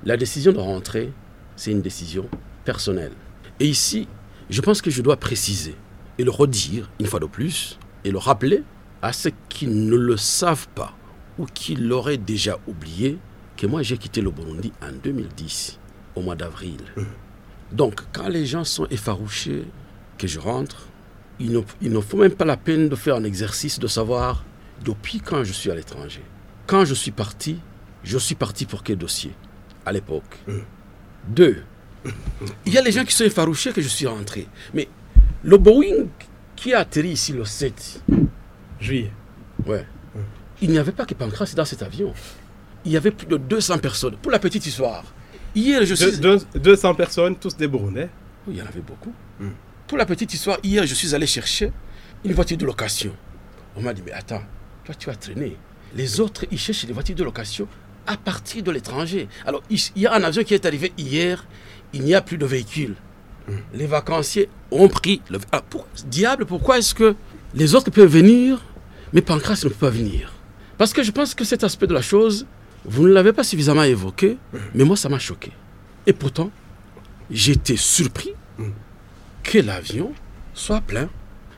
C: la décision de rentrer, c'est une décision personnelle. Et ici, je pense que je dois préciser et le redire une fois de plus et le rappeler à ceux qui ne le savent pas ou qui l'auraient déjà oublié que moi j'ai quitté le Burundi en 2010, au mois d'avril. Donc quand les gens sont effarouchés que je rentre, il ne, il ne faut même pas la peine de faire un exercice de savoir depuis quand je suis à l'étranger? Quand je suis parti, je suis parti pour quel dossier? À l'époque Deux, il y a les gens qui sont effarouchés que je suis rentré. Mais le Boeing qui a atterri ici le 7,
B: Juillet.
C: ouais, il n'y avait pas que Pancras dans cet avion. Il y avait plus de 200 personnes. Pour la petite histoire, hier je suis...
B: Deux- deux- 200 personnes, tous des Burundais.
C: Oui, il y en avait beaucoup. Pour la petite histoire, hier, je suis allé chercher une voiture de location. On m'a dit, mais attends, toi, tu as traîné. Les autres, ils cherchent des voitures de location à partir de l'étranger. Alors, il y a un avion qui est arrivé hier, il n'y a plus de véhicules. Les vacanciers ont pris le... Ah, pour- Diable, pourquoi est-ce que les autres peuvent venir, mais Pancras ne peut pas venir? Parce que je pense que cet aspect de la chose, vous ne l'avez pas suffisamment évoqué, mais moi, ça m'a choqué. Et pourtant, j'étais surpris que l'avion soit plein.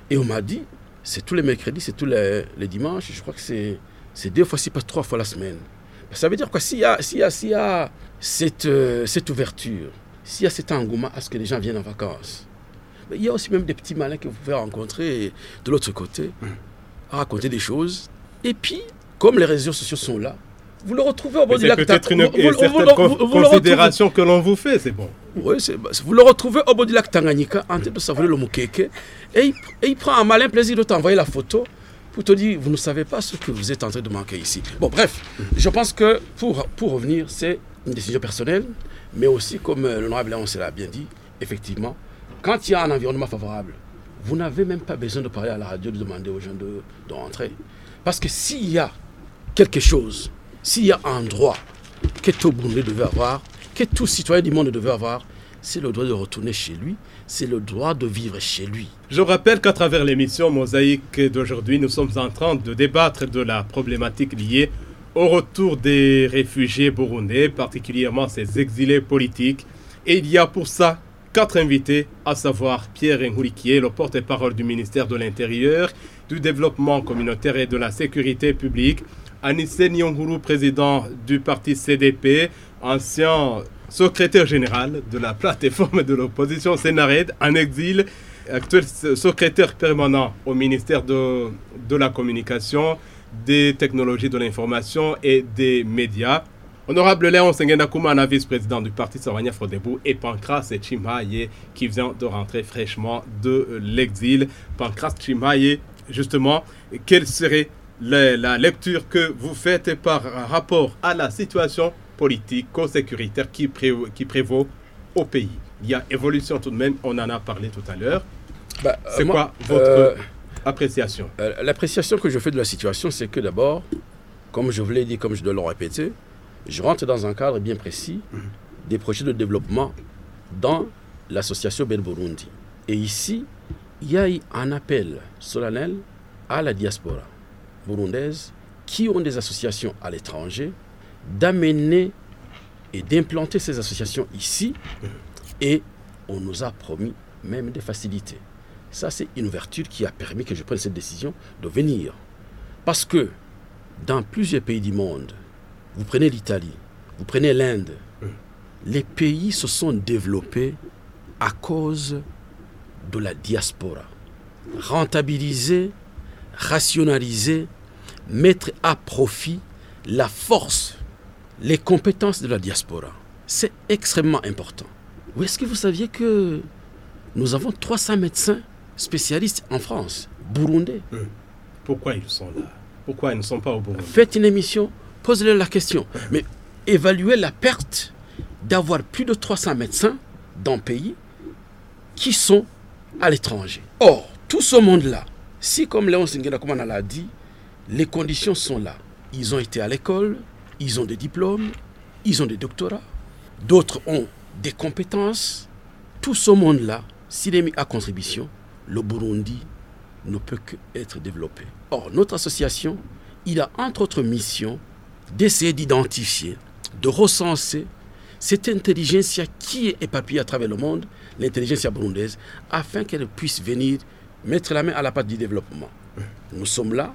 C: Et on m'a dit, c'est tous les mercredis, c'est tous les, les dimanches, je crois que c'est, c'est deux fois, si pas trois fois la semaine. Ça veut dire quoi? S'il y a, s'il y a, s'il y a cette, euh, cette ouverture, s'il y a cet engouement à ce que les gens viennent en vacances, mais il y a aussi même des petits malins que vous pouvez rencontrer de l'autre côté, à raconter des choses. Et puis, comme les réseaux sociaux sont là, vous le retrouvez au bord du
B: C'est
C: lac
B: peut-être
C: Tang-
B: une,
C: vous-
B: considération que l'on vous fait, c'est bon.
C: Bah, vous le retrouvez au bord du lac Tanganyika en train de savourer le mukeke et il, prend un malin plaisir de t'envoyer la photo pour te dire vous ne savez pas ce que vous êtes en train de manquer ici. Bon, bref, je pense que pour, pour revenir, c'est une décision personnelle, mais aussi, comme euh, l'honorable Léon l'a bien dit, effectivement, quand il y a un environnement favorable, vous n'avez même pas besoin de parler à la radio, de demander aux gens de, de rentrer. Parce que s'il y a quelque chose, s'il y a un droit que tout devait avoir, que tout citoyen du monde devait avoir, c'est le droit de retourner chez lui, c'est le droit de vivre chez lui.
B: Je rappelle qu'à travers l'émission Mosaïque d'aujourd'hui, nous sommes en train de débattre de la problématique liée au retour des réfugiés burundais, particulièrement ces exilés politiques. Et il y a pour ça quatre invités, à savoir Pierre Ngourikier, le porte-parole du ministère de l'Intérieur, du Développement communautaire et de la Sécurité publique, Anissé Nyonguru, président du parti CDP, ancien secrétaire général de la plateforme de l'opposition Sénared en exil, actuel secrétaire permanent au ministère de, la Communication, des technologies de l'information et des médias. Honorable Léon Sengenda Koumana, vice-président du parti Savania Frodebou, et Pancras Chimaye, qui vient de rentrer fraîchement de l'exil. Pancras Chimaye, justement, quelle serait la, lecture que vous faites par rapport à la situation politico-sécuritaire qui, qui prévaut au pays Il y a évolution tout de même, on en a parlé tout à l'heure.
C: Bah,
B: C'est
C: euh,
B: quoi
C: moi,
B: votre
C: euh,
B: appréciation?
C: Euh, L'appréciation que je fais de la situation, c'est que d'abord, comme je vous l'ai dit, comme je dois le répéter, je rentre dans un cadre bien précis des projets de développement dans l'association Bel Burundi. Et ici, il y a eu un appel solennel à la diaspora burundaise qui ont des associations à l'étranger d'amener et d'implanter ces associations ici. Et on nous a promis même des facilités. Ça, c'est une ouverture qui a permis que je prenne cette décision de venir. Parce que dans plusieurs pays du monde, vous prenez l'Italie, vous prenez l'Inde, les pays se sont développés à cause de la diaspora. Rentabiliser, rationaliser, mettre à profit la force, les compétences de la diaspora. C'est extrêmement important. Ou est-ce que vous saviez que nous avons 300 médecins spécialistes en France, burundais
B: Pourquoi ils sont là? Pourquoi ils ne sont pas au Burundi?
C: Faites une émission, posez-leur la question. Mais évaluez la perte d'avoir plus de 300 médecins dans le pays qui sont à l'étranger. Or, tout ce monde-là, si comme Léon Singela, l'a dit, les conditions sont là. Ils ont été à l'école, ils ont des diplômes, ils ont des doctorats, d'autres ont des compétences. Tout ce monde-là, s'il est mis à contribution, le Burundi ne peut qu'être développé. Or, notre association, il a entre autres mission d'essayer d'identifier, de recenser cette intelligence qui est éparpillée à travers le monde, l'intelligence burundaise, afin qu'elle puisse venir mettre la main à la pâte du développement. Nous sommes là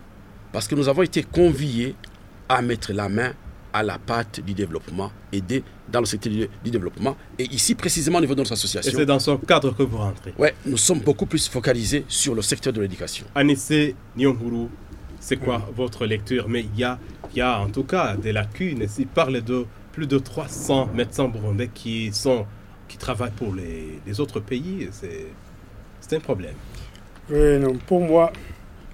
C: parce que nous avons été conviés à mettre la main à la pâte du développement, aider dans le secteur du, du développement. Et ici, précisément au niveau de notre
B: Et
C: association,
B: c'est dans ce cadre que vous rentrez.
C: ouais, nous sommes beaucoup plus focalisés sur le secteur de l'éducation.
B: Anissé Nyonguru, c'est quoi votre lecture? Mais il y a, il y a en tout cas des lacunes. Il parle de plus de 300 médecins burundais qui, sont, qui travaillent pour les, les autres pays. C'est c'est un problème.
A: Oui, non, pour moi,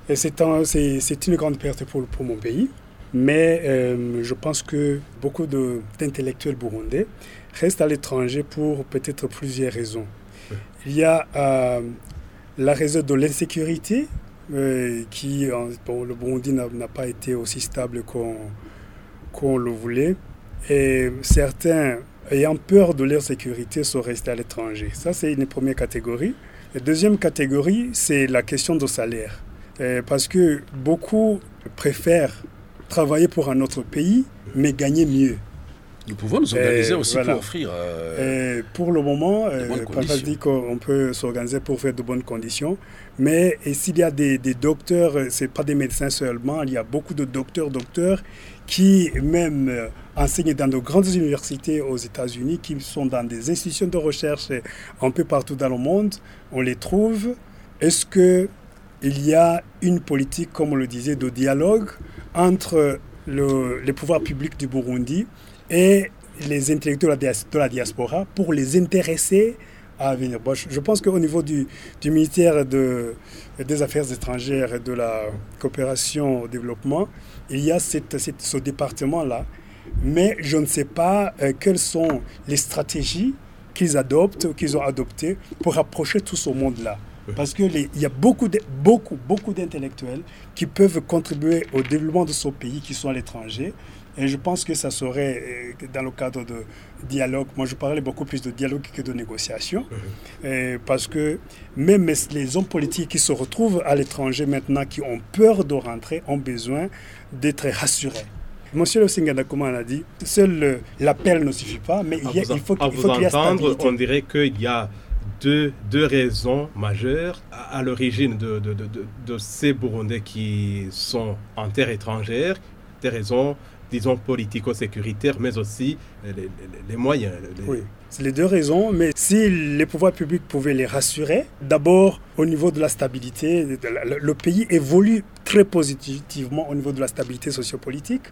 A: et c'est un- c'est c'est une grande perte pour, pour mon pays. Mais euh, je pense que beaucoup de- d'intellectuels burundais restent à l'étranger pour peut-être plusieurs raisons. Il y a euh, la raison de l'insécurité, euh, qui, bon, le Burundi n'a pas été aussi stable qu'on le voulait. Et certains, ayant peur de leur sécurité, sont restés à l'étranger. Ça, c'est une première catégorie. La deuxième catégorie, c'est la question du salaire. Euh, parce que beaucoup préfèrent travailler pour un autre pays, mais gagner mieux.
C: Nous pouvons nous organiser aussi
A: voilà.
C: pour offrir. euh,
A: pour le moment, euh, Papa dit qu'on peut s'organiser pour faire de bonnes conditions. Mais s'il y a des, des docteurs, euh, ce n'est pas des médecins seulement, il y a beaucoup de docteurs, docteurs qui même enseignent dans de grandes universités aux États-Unis, qui sont dans des institutions de recherche un peu partout dans le monde. On les trouve. Est-ce que il y a une politique, comme on le disait, de dialogue entre le, les pouvoirs publics du Burundi et les intellectuels de la diaspora pour les intéresser à venir. Je pense qu'au niveau du, ministère de- des Affaires étrangères et de la coopération au développement, il y a ce département-là, mais je ne sais pas euh, quelles sont les stratégies qu'ils adoptent, qu'ils ont adoptées pour approcher tout ce monde-là. Parce qu'il y a beaucoup, de- beaucoup, beaucoup d'intellectuels qui peuvent contribuer au développement de ce pays qui sont à l'étranger, Et je pense que ça serait, euh, dans le cadre de dialogue, moi je parlais beaucoup plus de dialogue que de négociation, euh, parce que même les hommes politiques qui se retrouvent à l'étranger maintenant, qui ont peur de rentrer, ont besoin d'être rassurés. Monsieur le Singanakouma a dit, seul l'appel ne suffit pas, mais il, il faut,
B: qu'il
A: faut
B: y ait entendre, on dirait qu'il y a deux, raisons majeures à, l'origine de, de, ces Burundais qui sont en terre étrangère, des raisons disons, politico-sécuritaires, mais aussi les, moyens.
A: Oui, c'est les deux raisons, mais si les pouvoirs publics pouvaient les rassurer, d'abord au niveau de la stabilité, le pays évolue très positivement au niveau de la stabilité sociopolitique,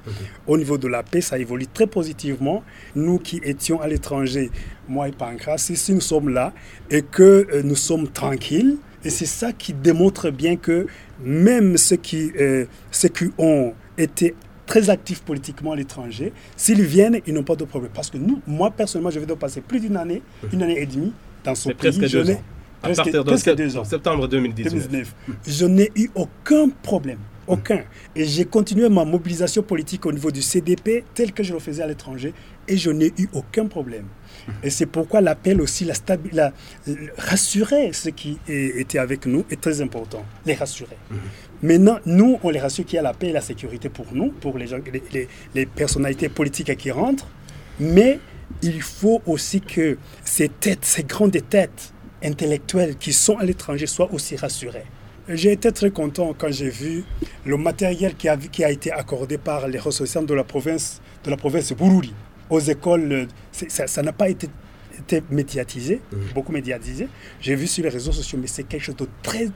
A: au niveau de la paix, ça évolue très positivement. Nous qui étions à l'étranger, moi et Pancras, si nous sommes là et que euh, nous sommes tranquilles, et c'est ça qui démontre bien que même ceux qui, euh, ceux qui ont été très actifs politiquement à l'étranger, s'ils viennent, ils n'ont pas de problème. Parce que nous, moi personnellement, je vais de passer plus d'une année, une année et demie dans son pays.
B: Presque deux ans. À partir de deux ans. septembre 2019.
A: Je n'ai eu aucun problème. Aucun. Et j'ai continué ma mobilisation politique au niveau du CDP tel que je le faisais à l'étranger et je n'ai eu aucun problème. Et c'est pourquoi l'appel aussi, la, la, rassurer ceux qui étaient avec nous est très important. Les rassurer. Maintenant, nous, on les rassure qu'il y a la paix et la sécurité pour nous, pour les, gens, les, personnalités politiques qui rentrent. Mais il faut aussi que ces têtes, ces grandes têtes intellectuelles qui sont à l'étranger soient aussi rassurées. J'ai été très content quand j'ai vu le matériel qui a, qui a été accordé par les ressortissants de la province de la province Bururi aux écoles. Ça n'a pas été, médiatisé, beaucoup médiatisé. J'ai vu sur les réseaux sociaux, mais c'est quelque chose de très,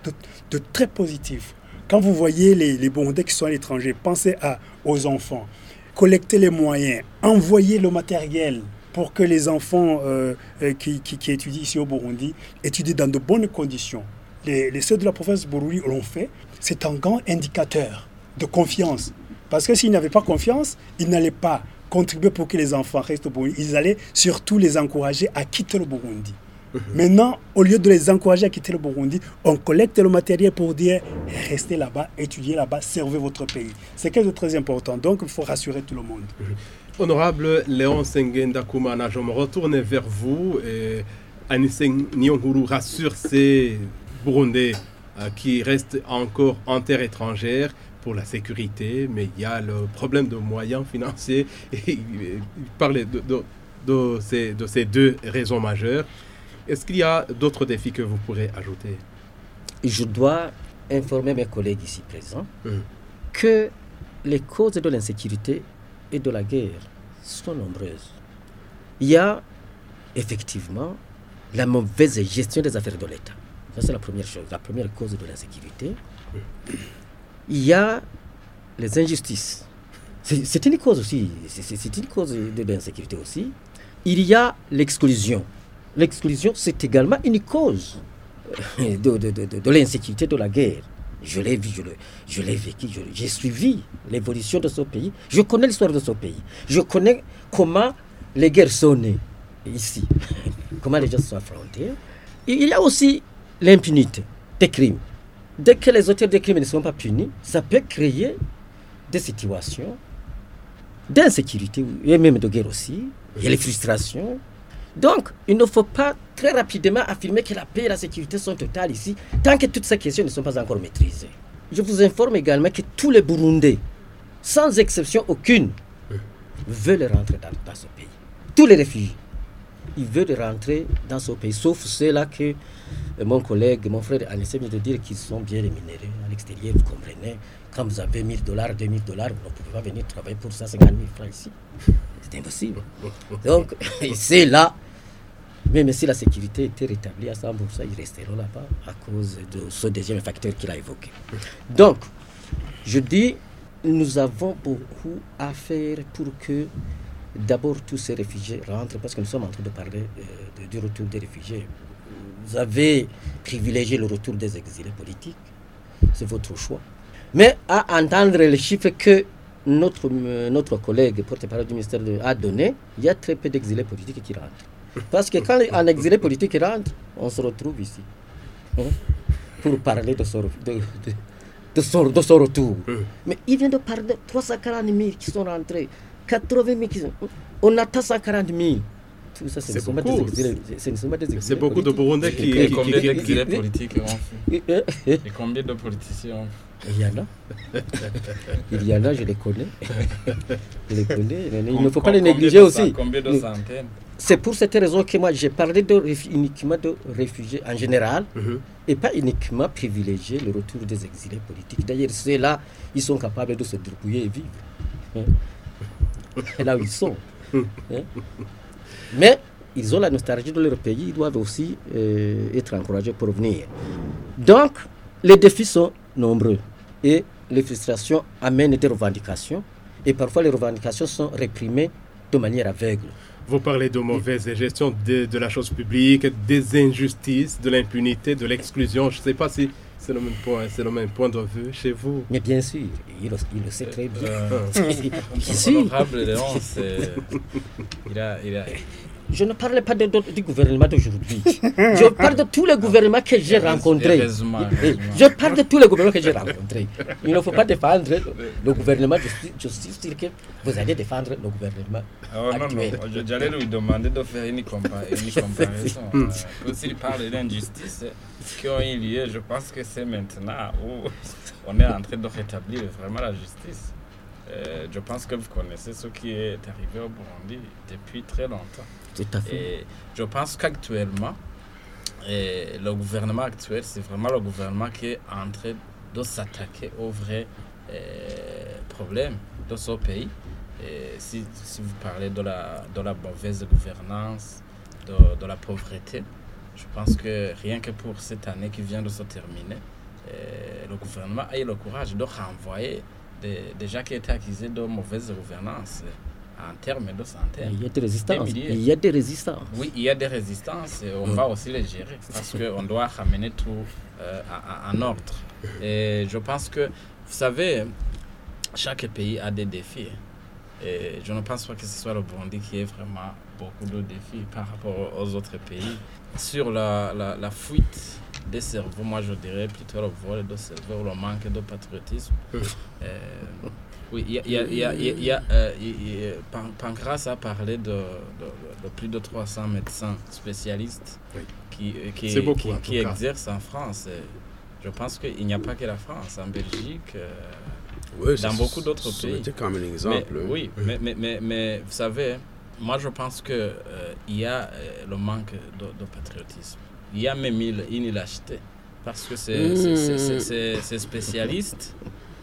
A: de très positif. Quand vous voyez les, les Burundais qui sont à l'étranger, pensez à, aux enfants. Collectez les moyens, envoyez le matériel pour que les enfants euh, euh, qui, qui, étudient ici au Burundi étudient dans de bonnes conditions. Les, les ceux de la province de Burundi l'ont fait. C'est un grand indicateur de confiance. Parce que s'ils n'avaient pas confiance, ils n'allaient pas contribuer pour que les enfants restent au Burundi. Ils allaient surtout les encourager à quitter le Burundi. *laughs* Maintenant, au lieu de les encourager à quitter le Burundi, on collecte le matériel pour dire restez là-bas, étudiez là-bas, servez votre pays. C'est quelque chose de très important. Donc, il faut rassurer tout le monde. *laughs*
B: Honorable Léon Sengenda Koumana, je me retourne vers vous. Anisseng Nyonguru rassure ces Burundais euh, qui restent encore en terre étrangère pour la sécurité, mais il y a le problème de moyens *laughs* financiers. Et il parlait de, de, ces, de ces deux raisons majeures. Est-ce qu'il y a d'autres défis que vous pourrez ajouter?
D: Je dois informer mes collègues ici présents hum. que les causes de l'insécurité et de la guerre sont nombreuses. Il y a effectivement la mauvaise gestion des affaires de l'État. Ça, c'est la première chose, la première cause de l'insécurité. Il y a les injustices. C'est une cause aussi, c'est une cause de l'insécurité aussi. Il y a l'exclusion l'exclusion, c'est également une cause de, l'insécurité, de la guerre. Je l'ai vu, je l'ai vécu, j'ai suivi l'évolution de ce pays. Je connais l'histoire de ce pays. Je connais comment les guerres sont nées ici, *laughs* comment les gens sont affrontés. Il y a aussi l'impunité des crimes. Dès que les auteurs des crimes ne sont pas punis, ça peut créer des situations d'insécurité et même de guerre aussi. Il y a les frustrations, donc, il ne faut pas très rapidement affirmer que la paix et la sécurité sont totales ici, tant que toutes ces questions ne sont pas encore maîtrisées. Je vous informe également que tous les Burundais, sans exception aucune, veulent rentrer dans, ce pays. Tous les réfugiés, ils veulent rentrer dans ce pays, sauf ceux-là que mon collègue, mon frère Anissé vient de dire qu'ils sont bien rémunérés à l'extérieur, vous comprenez. Quand vous avez 1000 dollars, 2000 dollars, vous ne pouvez pas venir travailler pour 150 000 francs ici. C'est impossible. Donc, *laughs* c'est là même si la sécurité était rétablie à 100%, ils resteront là-bas à cause de ce deuxième facteur qu'il a évoqué. Donc, je dis, nous avons beaucoup à faire pour que d'abord tous ces réfugiés rentrent, parce que nous sommes en train de parler euh, du retour des réfugiés. Vous avez privilégié le retour des exilés politiques, c'est votre choix. Mais à entendre les chiffres que notre, euh, notre collègue porte-parole du ministère a donné, il y a très peu d'exilés politiques qui rentrent. Parce que quand un exilé politique rentre, on se retrouve ici hein, pour parler de son, de, de, son, retour. Hmm. Mais il vient de parler de 340 000 qui sont rentrés. 80 000 qui sont. On attend 140 000. Tout ça, ce ne
B: C'est
D: sont pas des
B: beaucoup.
D: exilés.
B: C'est de. Burundais qui,
E: Et combien d'exilés politiques ont *laughs* fait Et combien de politiciens ont fait
D: Il y en a. Il y en a, je les connais. Je les connais. Il ne faut pas les négliger aussi.
E: Combien de centaines
D: C'est pour cette raison que moi j'ai parlé de uniquement de réfugiés en général
B: Mhm.
D: et pas uniquement privilégier le retour des exilés politiques. D'ailleurs, ceux-là, ils sont capables de se débrouiller et vivre. hein. Et là où ils sont. hein. Mais ils ont la nostalgie de leur pays, ils doivent aussi euh, être encouragés pour venir. Donc, les défis sont nombreux et les frustrations amènent des revendications et parfois les revendications sont réprimées de manière aveugle.
B: Vous parlez de mauvaise gestion de, de la chose publique, des injustices, de l'impunité, de l'exclusion. Je ne sais pas si c'est le même point, c'est le même point de vue chez vous.
D: Mais bien sûr, il le, il le sait très bien.
E: Euh, *laughs* Léon, c'est- *laughs* il a, il a,
D: Je ne parle pas de- de- du gouvernement d'aujourd'hui. Je parle de tous les gouvernements que j'ai rencontrés. Je parle de tous les gouvernements que j'ai rencontrés. Il ne faut pas défendre le, le gouvernement. Je suis, je suis sûr que vous allez défendre le gouvernement.
E: Oh, non, non,
D: actuel.
E: je- j'allais lui demander de faire une, compa- une *laughs* comparaison. euh, que S'il parle d'injustices qui ont eu lieu, je pense que c'est maintenant où *laughs* on est en train de rétablir vraiment la justice. Euh, je pense que vous connaissez ce qui est arrivé au Burundi depuis très longtemps.
D: Tout à fait.
E: Et je pense qu'actuellement, eh, le gouvernement actuel, c'est vraiment le gouvernement qui est en train de s'attaquer aux vrais eh, problèmes de ce pays. Et si, si vous parlez de la, de la mauvaise gouvernance, de, de la pauvreté, je pense que rien que pour cette année qui vient de se terminer, eh, le gouvernement a eu le courage de renvoyer des, des gens qui étaient accusés de mauvaise gouvernance en termes de santé.
D: Il y a des résistances. Il y a des résistances.
E: Oui, il y a des résistances et on va aussi les gérer parce qu'on doit ramener tout euh, en ordre. Et je pense que, vous savez, chaque pays a des défis. Et je ne pense pas que ce soit le Burundi qui ait vraiment beaucoup de défis par rapport aux autres pays. Sur la, la, la fuite des cerveaux, moi je dirais plutôt le vol de cerveau, le manque de patriotisme. Euh, oui, il y a, Pancras a parlé de, de- plus de 300 médecins spécialistes
B: Oui.
E: qui, euh, qui,
B: beaucoup,
E: qui-
B: en
E: exercent en France. Et je pense qu'il n'y a pas que la France, en Belgique. euh,
C: Oui,
E: Dans beaucoup d'autres pays.
C: C'était même un
E: mais,
C: exemple. hein.
E: oui, mais, mais, mais, mais vous savez, moi je pense qu'il il y a euh, le manque de, de patriotisme. Il y a même une lâcheté. Parce que ces ces spécialistes,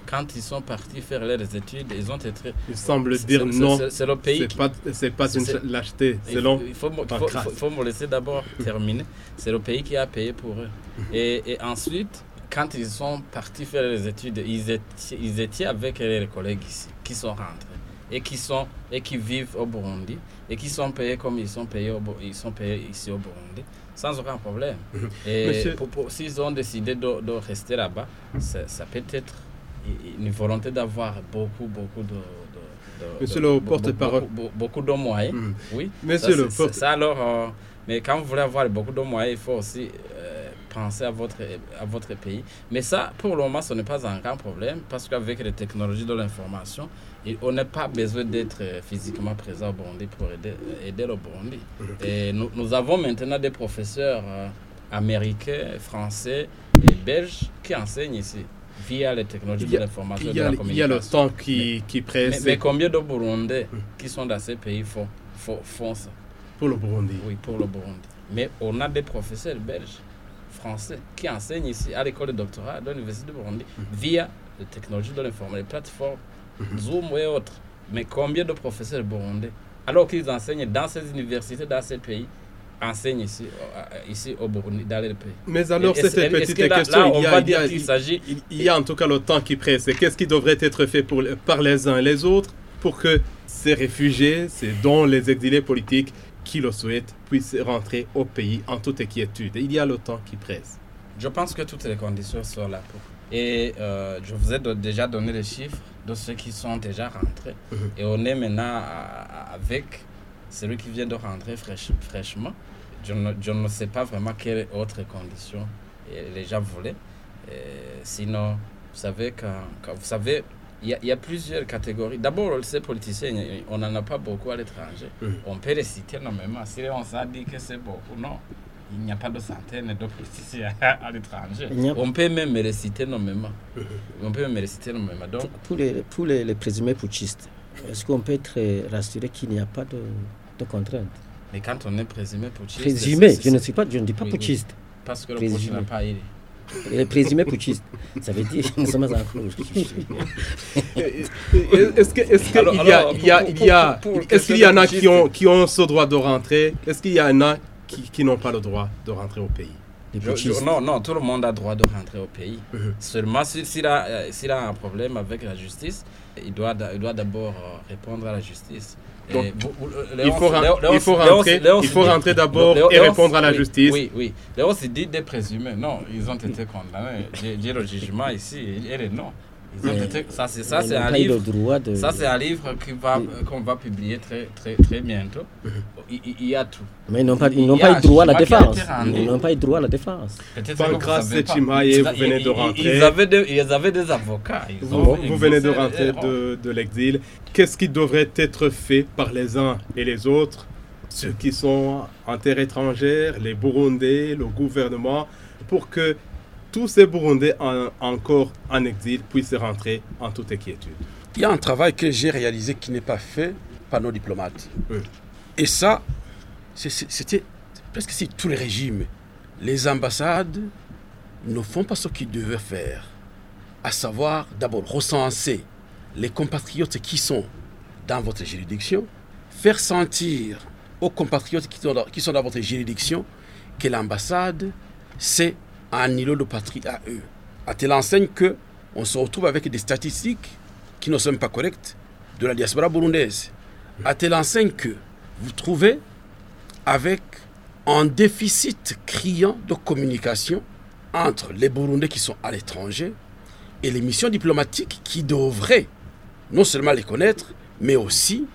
E: quand ils sont partis faire leurs études, ils ont été.
B: Il semble
E: c'est-
B: dire non.
E: c'est- le pays
B: C'est
E: qui-
B: pas, c'est pas une
E: c'est-
B: lâcheté,
E: il faut- il faut, me- il faut,
B: Pancras.
E: il faut- il faut me laisser d'abord *laughs* terminer. C'est le pays qui a payé pour eux. Et, et ensuite, quand ils sont partis faire les études, ils étaient, ils étaient avec les collègues ici, qui sont rentrés et qui, sont, et qui vivent au Burundi et qui sont payés comme ils sont payés, au, ils sont payés ici au Burundi, sans aucun problème. *laughs* Et s'ils ont décidé de, de rester là-bas, ça, ça peut être une volonté d'avoir beaucoup, beaucoup de... de- de-
B: Monsieur le porte-parole.
E: beaucoup- beaucoup- de moyens.
B: Mhm.
E: Oui,
B: Monsieur
E: ça,
B: le porte-
E: ça alors. euh, mais quand vous voulez avoir beaucoup de moyens, il faut aussi euh, penser à votre, à votre pays. Mais ça, pour le moment, ce n'est pas un grand problème parce qu'avec les technologies de l'information, on n'a pas besoin d'être euh, physiquement présent au Burundi pour aider, aider le Burundi. Et nous, nous avons maintenant des professeurs euh, américains, français et belges qui enseignent ici via les technologies
B: a-
E: de l'information et
B: Il
E: de
B: y,
E: la
B: a, il y a le
E: communication.
B: temps qui, qui presse
E: mais combien de Burundais qui sont dans ces pays font, font, font ça?
B: Pour le Burundi.
E: oui, pour le Burundi. Mais on a des professeurs belges, français, qui enseignent ici à l'école de doctorat de l'Université de Burundi via les technologies de l'information, les plateformes, Zoom et autres. Mais combien de professeurs burundais, alors qu'ils enseignent dans ces universités, dans ces pays, enseignent ici, euh, ici au Burundi, dans les pays?
B: Mais alors, cette
E: est-ce
B: petite
E: que là-
B: question,
E: là,
B: il, y a,
E: va
B: il, y a,
E: dire qu'il s'agit
B: il- il y a en tout cas le temps qui presse. Et Qu'est-ce qui devrait être fait pour, par les uns et les autres pour que ces réfugiés, ces dont les exilés politiques qui le souhaitent, puissent rentrer au pays en toute quiétude Il y a le temps qui presse.
E: Je pense que toutes les conditions sont là pour. Et euh, je vous ai déjà donné les chiffres de ceux qui sont déjà rentrés.
B: Mhm.
E: Et on est maintenant à- à- avec celui qui vient de rentrer fraîche- fraîchement. Je ne, je ne sais pas vraiment quelles autres conditions les gens voulaient. Sinon, vous savez, quand, quand- vous savez, il y, a, il y a plusieurs catégories. D'abord, ces politiciens, on n'en a pas beaucoup à l'étranger. On peut les citer nommément. Si on s'est dit que c'est beaucoup, non. Il n'y a pas de centaines de politiciens à l'étranger. On peut même les citer nommément. On peut même les citer nommément. Donc,
D: Pour les, pour les, les présumés putschistes, est-ce qu'on peut être rassuré qu'il n'y a pas de, de contraintes
E: mais quand on est présumé putschiste,
D: Présumé, je ne suis pas, je ne dis pas
E: Oui, oui.
D: putschiste.
E: Parce que le
D: Présumé.
E: putsch n'a pas aidé.
D: Les présumés putschistes, ça veut dire nous sommes.
B: Est-ce que- est-ce qu'il y a,
E: alors,
B: il y a,
E: pour-
B: il y a,
E: pour- pour-
B: est-ce qu'il y en a qui ont, qui ont ce droit de rentrer? Est-ce qu'il y en a qui, qui n'ont pas le droit de rentrer au pays
E: Je- je- non, non, tout le monde a droit de rentrer au pays.
B: Mhm. *laughs*
E: Seulement, si- s'il a, euh, a un problème avec la justice, il doit, il doit d'abord euh, répondre à la justice.
B: Donc, Il faut, il rentrer,
E: Léon-
B: il faut
E: Léon-
B: rentrer d'abord et répondre à la
E: oui,
B: justice.
E: Oui, oui. Léon s'est dit des présumés. Non, ils ont été condamnés. J'ai le jugement ici et les non. Ça, c'est ça, c'est un livre.
D: de.
E: Ça, c'est un livre qui va- qu'on va publier très, très, très bientôt. Il, il- y a tout.
D: Mais ils n'ont pas, ils n'ont
E: Il y a
D: pas eu droit à la défense. Ils n'ont pas eu droit à la défense.
E: Pas.
B: Chimaye,
E: Ils-
B: vous venez de rentrer.
E: Ils avaient, des- ils avaient des avocats. Ils
B: Vous,
E: ont
B: vous venez de rentrer de, de l'exil. Qu'est-ce qui devrait être fait par les uns et les autres, ceux qui sont en terre étrangère, les Burundais, le gouvernement, pour que tous ces Burundais en- encore en exil puissent rentrer en toute inquiétude
C: Il y a un travail que j'ai réalisé qui n'est pas fait par nos diplomates.
B: Oui.
C: Et ça, c'est- c'est- c'était presque si tous les régimes, les ambassades ne font pas ce qu'ils devaient faire. À savoir, d'abord, recenser les compatriotes qui sont dans votre juridiction, faire sentir aux compatriotes qui sont dans, qui sont dans votre juridiction que l'ambassade, c'est un îlot de patrie à eux. À telle enseigne que on se retrouve avec des statistiques qui ne sont pas correctes de la diaspora burundaise. À telle enseigne que vous trouvez avec un déficit criant de communication entre les Burundais qui sont à l'étranger et les missions diplomatiques qui devraient non seulement les connaître, mais aussi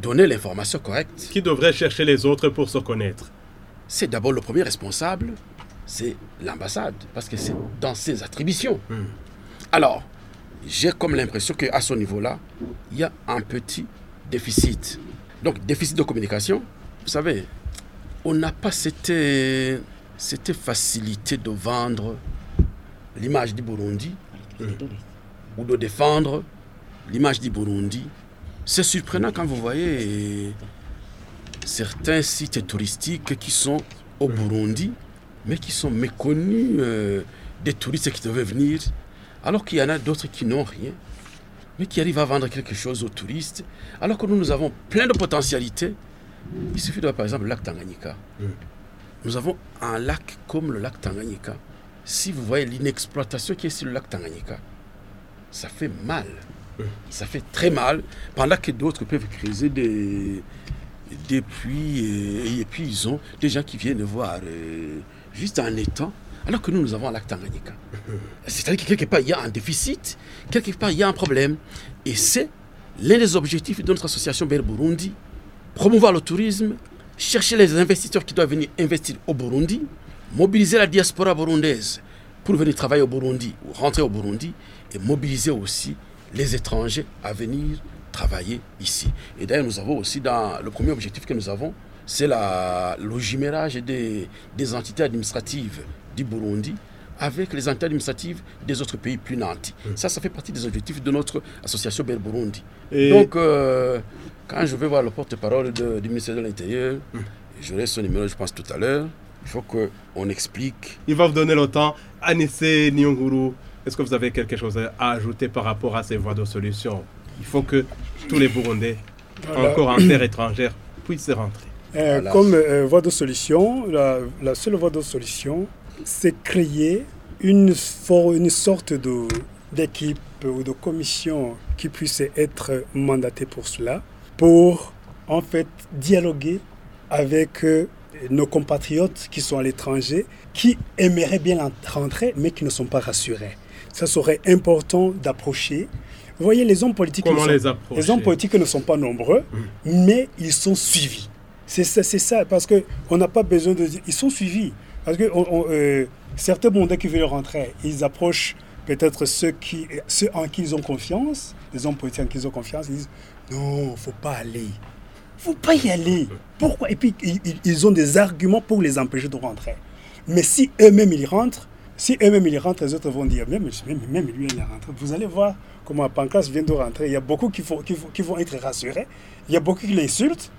C: donner l'information correcte.
B: Qui devrait chercher les autres pour se connaître?
C: C'est d'abord le premier responsable, c'est l'ambassade, parce que c'est dans ses attributions.
B: Hmm.
C: Alors, j'ai comme l'impression qu'à ce niveau-là, il y a un petit déficit. Donc, déficit de communication, vous savez, on n'a pas cette, euh, cette facilité de vendre l'image du Burundi ou de défendre l'image du Burundi. C'est surprenant quand vous voyez euh, certains sites touristiques qui sont au Burundi, mais qui sont méconnus euh, des touristes qui devaient venir, alors qu'il y en a d'autres qui n'ont rien, mais qui arrivent à vendre quelque chose aux touristes, alors que nous, nous avons plein de potentialités. Il suffit de voir par exemple le lac Tanganyika. Nous avons un lac comme le lac Tanganyika. Si vous voyez l'inexploitation qui est sur le lac Tanganyika, ça fait mal. Ça fait très mal, pendant que d'autres peuvent creuser des, des puits et, puis ils ont des gens qui viennent voir euh, juste en étang, alors que nous, nous avons un lac Tanganyika. C'est-à-dire que quelque part, il y a un déficit, quelque part, il y a un problème. Et c'est l'un des objectifs de notre association Bel Burundi, promouvoir le tourisme, chercher les investisseurs qui doivent venir investir au Burundi, mobiliser la diaspora burundaise pour venir travailler au Burundi ou rentrer au Burundi, et mobiliser aussi les étrangers à venir travailler ici. Et d'ailleurs, nous avons aussi dans le premier objectif que nous avons, c'est le jumérage des, des entités administratives du Burundi avec les entités administratives des autres pays plus nantis. Ça, ça fait partie des objectifs de notre association Bel Burundi.
B: Et-
C: Donc, euh, quand je vais voir le porte-parole du ministère de l'Intérieur, j'aurai son numéro, je pense, tout à l'heure, il faut qu'on explique
B: Il va vous donner le temps. Anissé Nyonguru, est-ce que vous avez quelque chose à ajouter par rapport à ces voies de solution? Il faut que tous les Burundais,
A: Voilà.
B: encore en terre étrangère, puissent rentrer.
A: Euh,
C: Voilà.
A: Comme euh, voie de solution, la, la seule voie de solution, c'est créer une, for- une sorte d'équipe ou de commission qui puisse être mandatée pour cela, pour en fait dialoguer avec euh, nos compatriotes qui sont à l'étranger, qui aimeraient bien rentrer, mais qui ne sont pas rassurés. Ça serait important d'approcher. Vous voyez, les hommes politiques,
B: Comment
A: ne sont-
B: les
A: hommes politiques ne sont pas nombreux, mais ils sont suivis. C'est ça, c'est ça, parce qu'on n'a pas besoin de dire. Ils sont suivis. Parce que euh, certains Burundais qui veulent rentrer, ils approchent peut-être ceux, qui, ceux en qui ils ont confiance, les hommes politiques en qui ils ont confiance, ils disent non, faut pas aller. Faut pas y aller. Pourquoi? Et puis, ils, ils, ont des arguments pour les empêcher de rentrer. Mais si eux-mêmes ils rentrent, si eux-mêmes ils rentrent, les autres vont dire même, même, même lui il est rentré. Vous allez voir comment Pancras vient de rentrer. Il y a beaucoup qui, vont, qui, qui vont être rassurés. Il y a beaucoup qui l'insultent.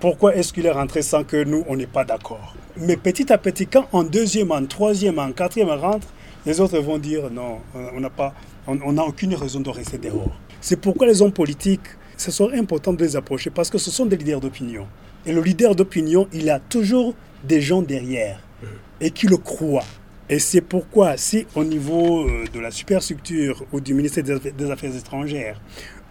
A: Pourquoi est-ce qu'il est rentré sans que nous, on n'est pas d'accord? Mais petit à petit, quand en deuxième, en troisième, en quatrième rentre, les autres vont dire non, on n'a pas, on n'a aucune raison de rester dehors. C'est pourquoi les hommes politiques, ce serait important de les approcher parce que ce sont des leaders d'opinion. Et le leader d'opinion, il a toujours des gens derrière et qui le croient. Et c'est pourquoi, si au niveau euh, de la superstructure ou du ministère des Affaires étrangères,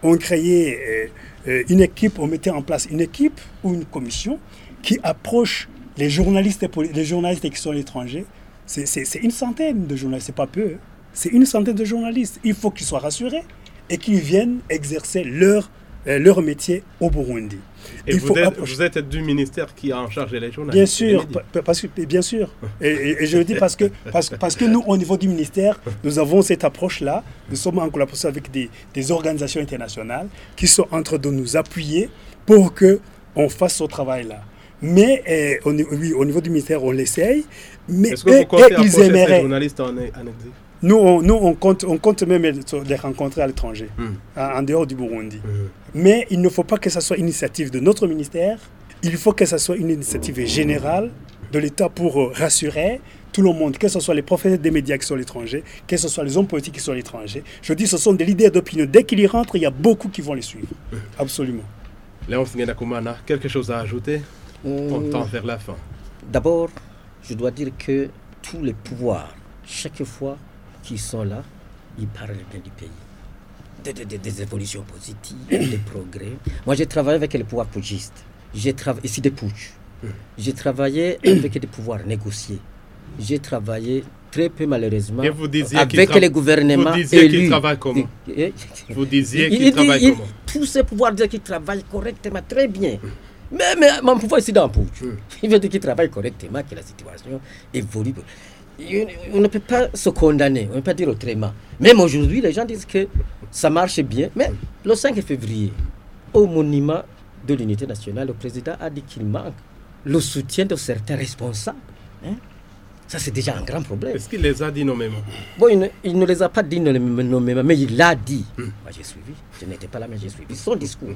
A: on créait euh, une équipe, on mettait en place une équipe ou une commission qui approche les journalistes, les journalistes qui sont à l'étranger, c'est une centaine de journalistes, c'est pas peu. Hein. C'est une centaine de journalistes. Il faut qu'ils soient rassurés et qu'ils viennent exercer leur, euh, leur métier au Burundi.
B: Et vous, êtes, vous, êtes, du ministère qui a en charge les journalistes
A: Bien sûr, parce que, bien sûr. Et, je le dis parce que, parce, parce, que nous, au niveau du ministère, nous avons cette approche-là. Nous sommes en collaboration avec des, des, organisations internationales qui sont en train de nous appuyer pour qu'on fasse ce travail-là. Mais eh, oui, au niveau du ministère, on l'essaye. Mais
B: Est-ce que vous comptez ils aimeraient. journalistes en, exil?
A: Nous, on, nous on, compte, on compte même les rencontrer à l'étranger, hmm. en dehors du Burundi. Hmm. Mais il ne faut pas que ce soit une initiative de notre ministère. Il faut que ce soit une initiative générale de l'État pour euh, rassurer tout le monde, que ce soit les professionnels des médias qui sont à l'étranger, que ce soit les hommes politiques qui sont à l'étranger. Je dis, ce sont des leaders d'opinion. Dès qu'ils y rentrent, il y a beaucoup qui vont les suivre. Hmm. Absolument.
B: Léon Kumana, quelque chose à ajouter on tend vers la fin?
D: D'abord, je dois dire que tous les pouvoirs, chaque fois qu'ils sont là, ils parlent bien du pays. Des, évolutions positives, *coughs* des progrès. Moi, j'ai travaillé avec les pouvoirs putschistes. J'ai travaillé ici des putsch. J'ai travaillé *coughs* avec des pouvoirs négociés. J'ai travaillé très peu malheureusement avec les gouvernements
B: vous disiez élus. travaillent comment *laughs* Vous disiez qu'ils travaillent comment
D: Tous ces pouvoirs disent qu'ils travaillent correctement, très bien. Mais, mais mon pouvoir ici dans Pouch, il veut dire qu'il travaille correctement, que la situation évolue. On ne peut pas se condamner, on ne peut pas dire autrement. Même aujourd'hui, les gens disent que ça marche bien. Mais le 5 février, au monument de l'unité nationale, le président a dit qu'il manque le soutien de certains responsables. Hein. Ça, c'est déjà un grand problème.
B: Est-ce qu'il les a dit nommément?
D: Bon, il ne, les a pas dit nommément, mais il l'a dit. Hmm. Moi, j'ai suivi. Je n'étais pas là, mais j'ai suivi son discours.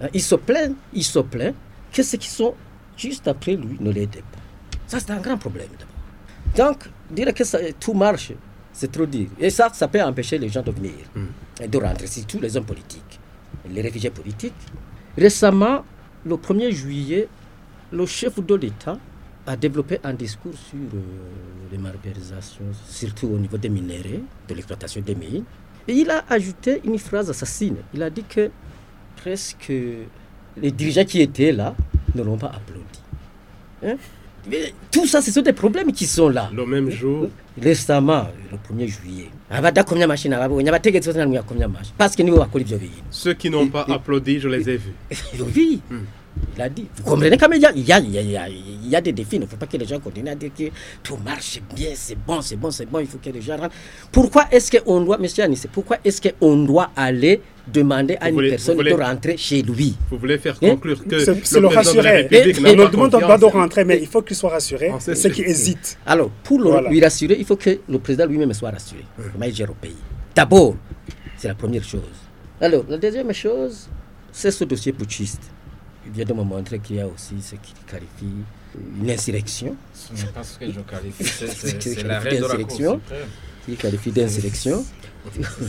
D: Hein, il se plaint, il se plaint que ceux qui sont juste après lui ne l'aident pas. Ça, c'est un grand problème Donc, dire que tout marche, c'est trop dire. Et ça, ça peut empêcher les gens de venir hmm. et de rentrer, surtout les hommes politiques, les réfugiés politiques. Récemment, le 1er juillet, le chef de l'État a développé un discours sur euh, les malversations, surtout au niveau des minéraux, de l'exploitation des mines. Et il a ajouté une phrase assassine. Il a dit que presque les dirigeants qui étaient là ne l'ont pas applaudi. Hein? Mais tout ça, ce sont des problèmes qui sont là.
B: Le même jour
D: Récemment, le 1er juillet. Parce que nous,
B: Ceux qui n'ont pas applaudi, je les ai vus. *laughs*
D: Oui. Hmm. Il a dit. Vous comprenez quand même, il y a, il y a, il y a, il y a des défis. Il ne faut pas que les gens continuent à dire que tout marche bien, c'est bon, c'est bon, c'est bon, il faut que les gens rentrent. Pourquoi est-ce qu'on doit, monsieur Anissé, pourquoi est-ce qu'on doit aller demander à une personne de rentrer chez lui
B: Vous voulez faire hein? conclure que
A: c'est le, rassurer. on ne demande pas de rentrer, mais il faut qu'il soit rassuré. Ceux qui hésitent.
D: Alors, pour lui rassurer, il faut que le président lui-même soit rassuré. Comment il gère au pays? D'abord, c'est la première chose. Alors, la deuxième chose, c'est ce dossier putschiste il vient de me montrer qu'il y a aussi ce qui qualifie une insurrection.
E: Ce n'est pas ce que je qualifie, c'est *laughs* de la Cour
D: Qui qualifie d'insurrection.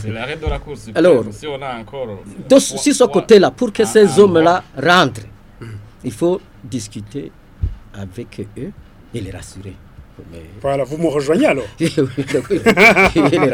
E: C'est l'arrêt de la Cour suprême.
D: Alors, si on a encore. De, sur ce côté-là, pour que ces hommes-là rentrent, il faut discuter avec eux et les rassurer.
A: Voilà, vous me rejoignez alors. *laughs* *laughs* les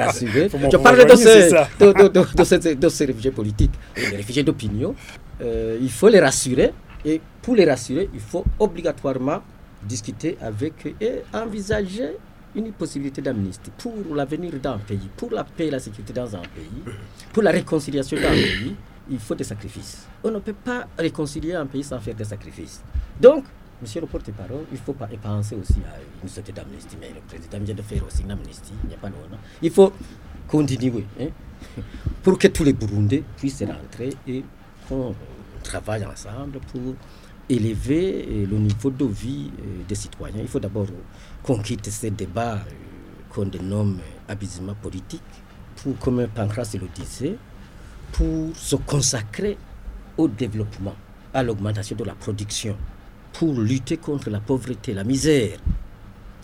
D: rassurer. Je parle de ces, de, de, de, ces, de ces réfugiés politiques, les réfugiés d'opinion. Euh, il faut les rassurer. Et pour les rassurer, il faut obligatoirement discuter avec eux et envisager une possibilité d'amnistie pour l'avenir d'un pays, pour la paix et la sécurité dans un pays, pour la réconciliation d'un *coughs* pays. Il faut des sacrifices. On ne peut pas réconcilier un pays sans faire des sacrifices. Donc, Monsieur le porte-parole, il faut pas penser aussi à une société d'amnistie, mais le président vient de faire aussi une amnistie, il n'y a pas de Il faut continuer hein, *laughs* pour que tous les Burundais puissent rentrer et qu'on travaille ensemble pour élever euh, le niveau de vie euh, des citoyens. Il faut d'abord qu'on quitte ces débats euh, qu'on dénomme abusement politique pour, comme Pancras le disait, pour se consacrer au développement, à l'augmentation de la production, pour lutter contre la pauvreté, la misère,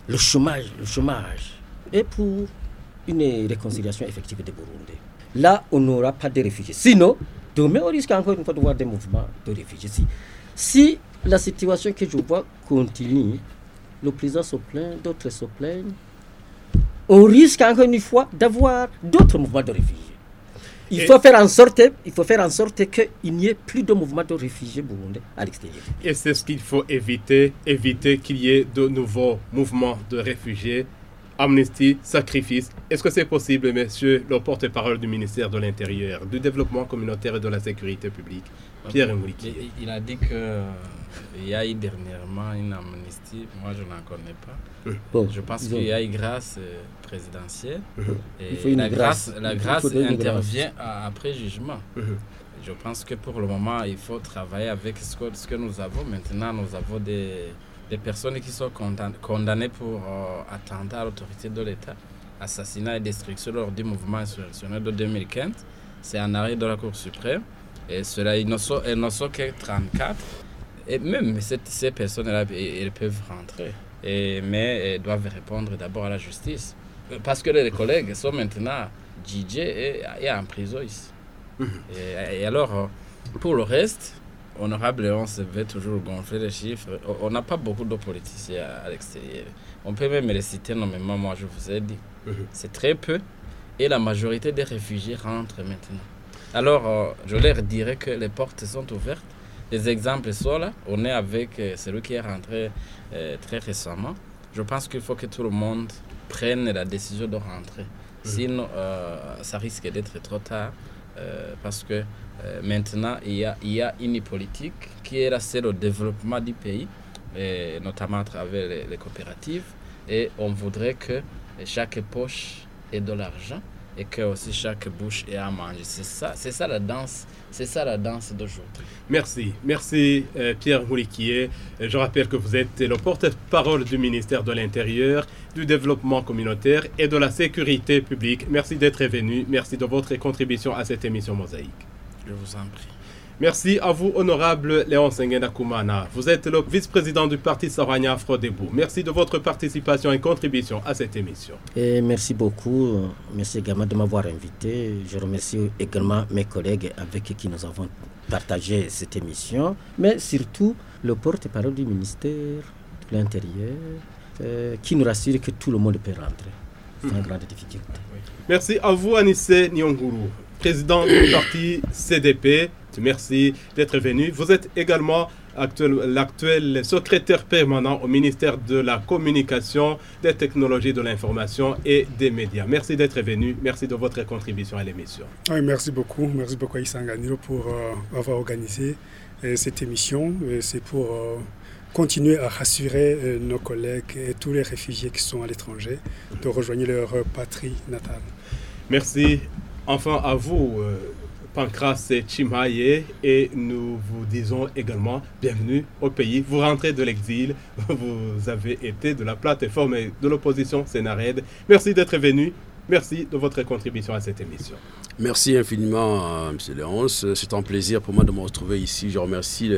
D: le chômage, le chômage, et pour une réconciliation effective des Burundais. Là, on n'aura pas de réfugiés. Sinon, demain, on risque encore une fois de voir des mouvements de réfugiés. Si, si la situation que je vois continue, le président se plaint, d'autres se plaignent, on risque encore une fois d'avoir d'autres mouvements de réfugiés. Il faut, faire en sorte, il faut faire en sorte qu'il n'y ait plus de mouvements de réfugiés burundais à l'extérieur.
B: Et c'est ce qu'il faut éviter, éviter qu'il y ait de nouveaux mouvements de réfugiés amnistie, sacrifice. Est-ce que c'est possible, monsieur le porte-parole du ministère de l'Intérieur, du Développement communautaire et de la sécurité publique, Pierre Mouliki
E: Il a dit qu'il euh, y a eu dernièrement une amnistie. Moi, je n'en connais pas. je pense qu'il y a eu grâce euh, présidentielle. Et la grâce, la grâce intervient après jugement. Je pense que pour le moment, il faut travailler avec ce ce que nous avons. Maintenant, nous avons des des personnes qui sont condamnées pour euh, attentat à l'autorité de l'État, assassinat et destruction lors du mouvement insurrectionnel de 2015. C'est un arrêt de la Cour suprême. Et cela, ils ne sont, que 34. Et même ces personnes-là, elles peuvent rentrer. Et, mais elles doivent répondre d'abord à la justice. Parce que les collègues sont maintenant DJ et, en prison ici. Mhm. et alors, pour le reste, honorable on se veut toujours gonfler les chiffres. On n'a pas beaucoup de politiciens à, l'extérieur. On peut même les citer nommément, moi je vous ai dit. Mhm. C'est très peu. Et la majorité des réfugiés rentrent maintenant. Alors, euh, je leur dirais que les portes sont ouvertes. Les exemples sont là. On est avec euh, celui qui est rentré euh, très récemment. Je pense qu'il faut que tout le monde prenne la décision de rentrer. Mhm. Sinon, ça risque d'être trop tard. parce que euh, maintenant, il y, a, il y a une politique qui est là, c'est le développement du pays, et notamment à travers les, coopératives. Et on voudrait que chaque poche ait de l'argent et que aussi chaque bouche ait à manger. C'est ça, c'est ça la danse, c'est ça la danse d'aujourd'hui.
B: Merci, merci euh, Pierre Mouliquier. Euh, je rappelle que vous êtes le porte-parole du ministère de l'Intérieur, du Développement communautaire et de la Sécurité publique. Merci d'être venu, merci de votre contribution à cette émission Mosaïque.
E: Je vous en prie.
B: Merci à vous, honorable Léon Sengena Koumana. Vous êtes le vice-président du parti Sarania Afro Merci de votre participation et contribution à cette émission.
D: Et merci beaucoup. Merci également de m'avoir invité. Je remercie également mes collègues avec qui nous avons partagé cette émission, mais surtout le porte-parole du ministère de l'Intérieur euh, qui nous rassure que tout le monde peut rentrer sans grande difficulté.
B: Merci à vous, Anissé Nyonguru président du parti CDP. Merci d'être venu. Vous êtes également l'actuel secrétaire permanent au ministère de la Communication, des Technologies de l'Information et des Médias. Merci d'être venu. Merci de votre contribution à l'émission.
A: merci beaucoup. Merci beaucoup à Isanganiro pour euh, avoir organisé euh, cette émission. C'est pour euh, continuer à rassurer nos collègues et tous les réfugiés qui sont à l'étranger de rejoindre leur patrie natale.
B: Merci Enfin, à vous, euh, Pancras Chimaye, et nous vous disons également bienvenue au pays. Vous rentrez de l'exil, *laughs* vous avez été de la plateforme de l'opposition Sénarède. Merci d'être venu. Merci de votre contribution à cette émission.
C: Merci infiniment, M. Léonce. C'est un plaisir pour moi de me retrouver ici. Je remercie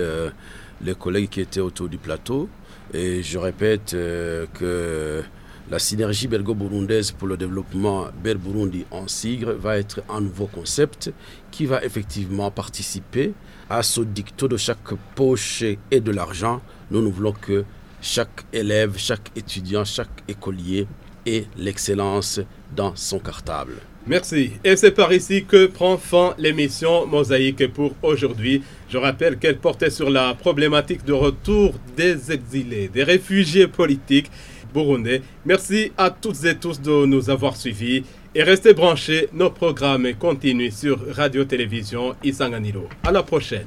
C: les collègues qui étaient autour du plateau. Et je répète euh, que la synergie belgo-burundaise pour le développement Bel-Burundi en Sigre va être un nouveau concept qui va effectivement participer à ce dicto de chaque poche et de l'argent. Nous, nous voulons que chaque élève, chaque étudiant, chaque écolier ait l'excellence dans son cartable.
B: Merci. Et c'est par ici que prend fin l'émission Mosaïque pour aujourd'hui. Je rappelle qu'elle portait sur la problématique de retour des exilés, des réfugiés politiques burundais. Merci à toutes et tous de nous avoir suivis et restez branchés. Nos programmes continuent sur Radio-Télévision Isanganiro. À la prochaine.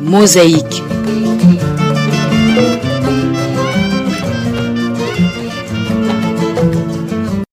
F: Mosaïque.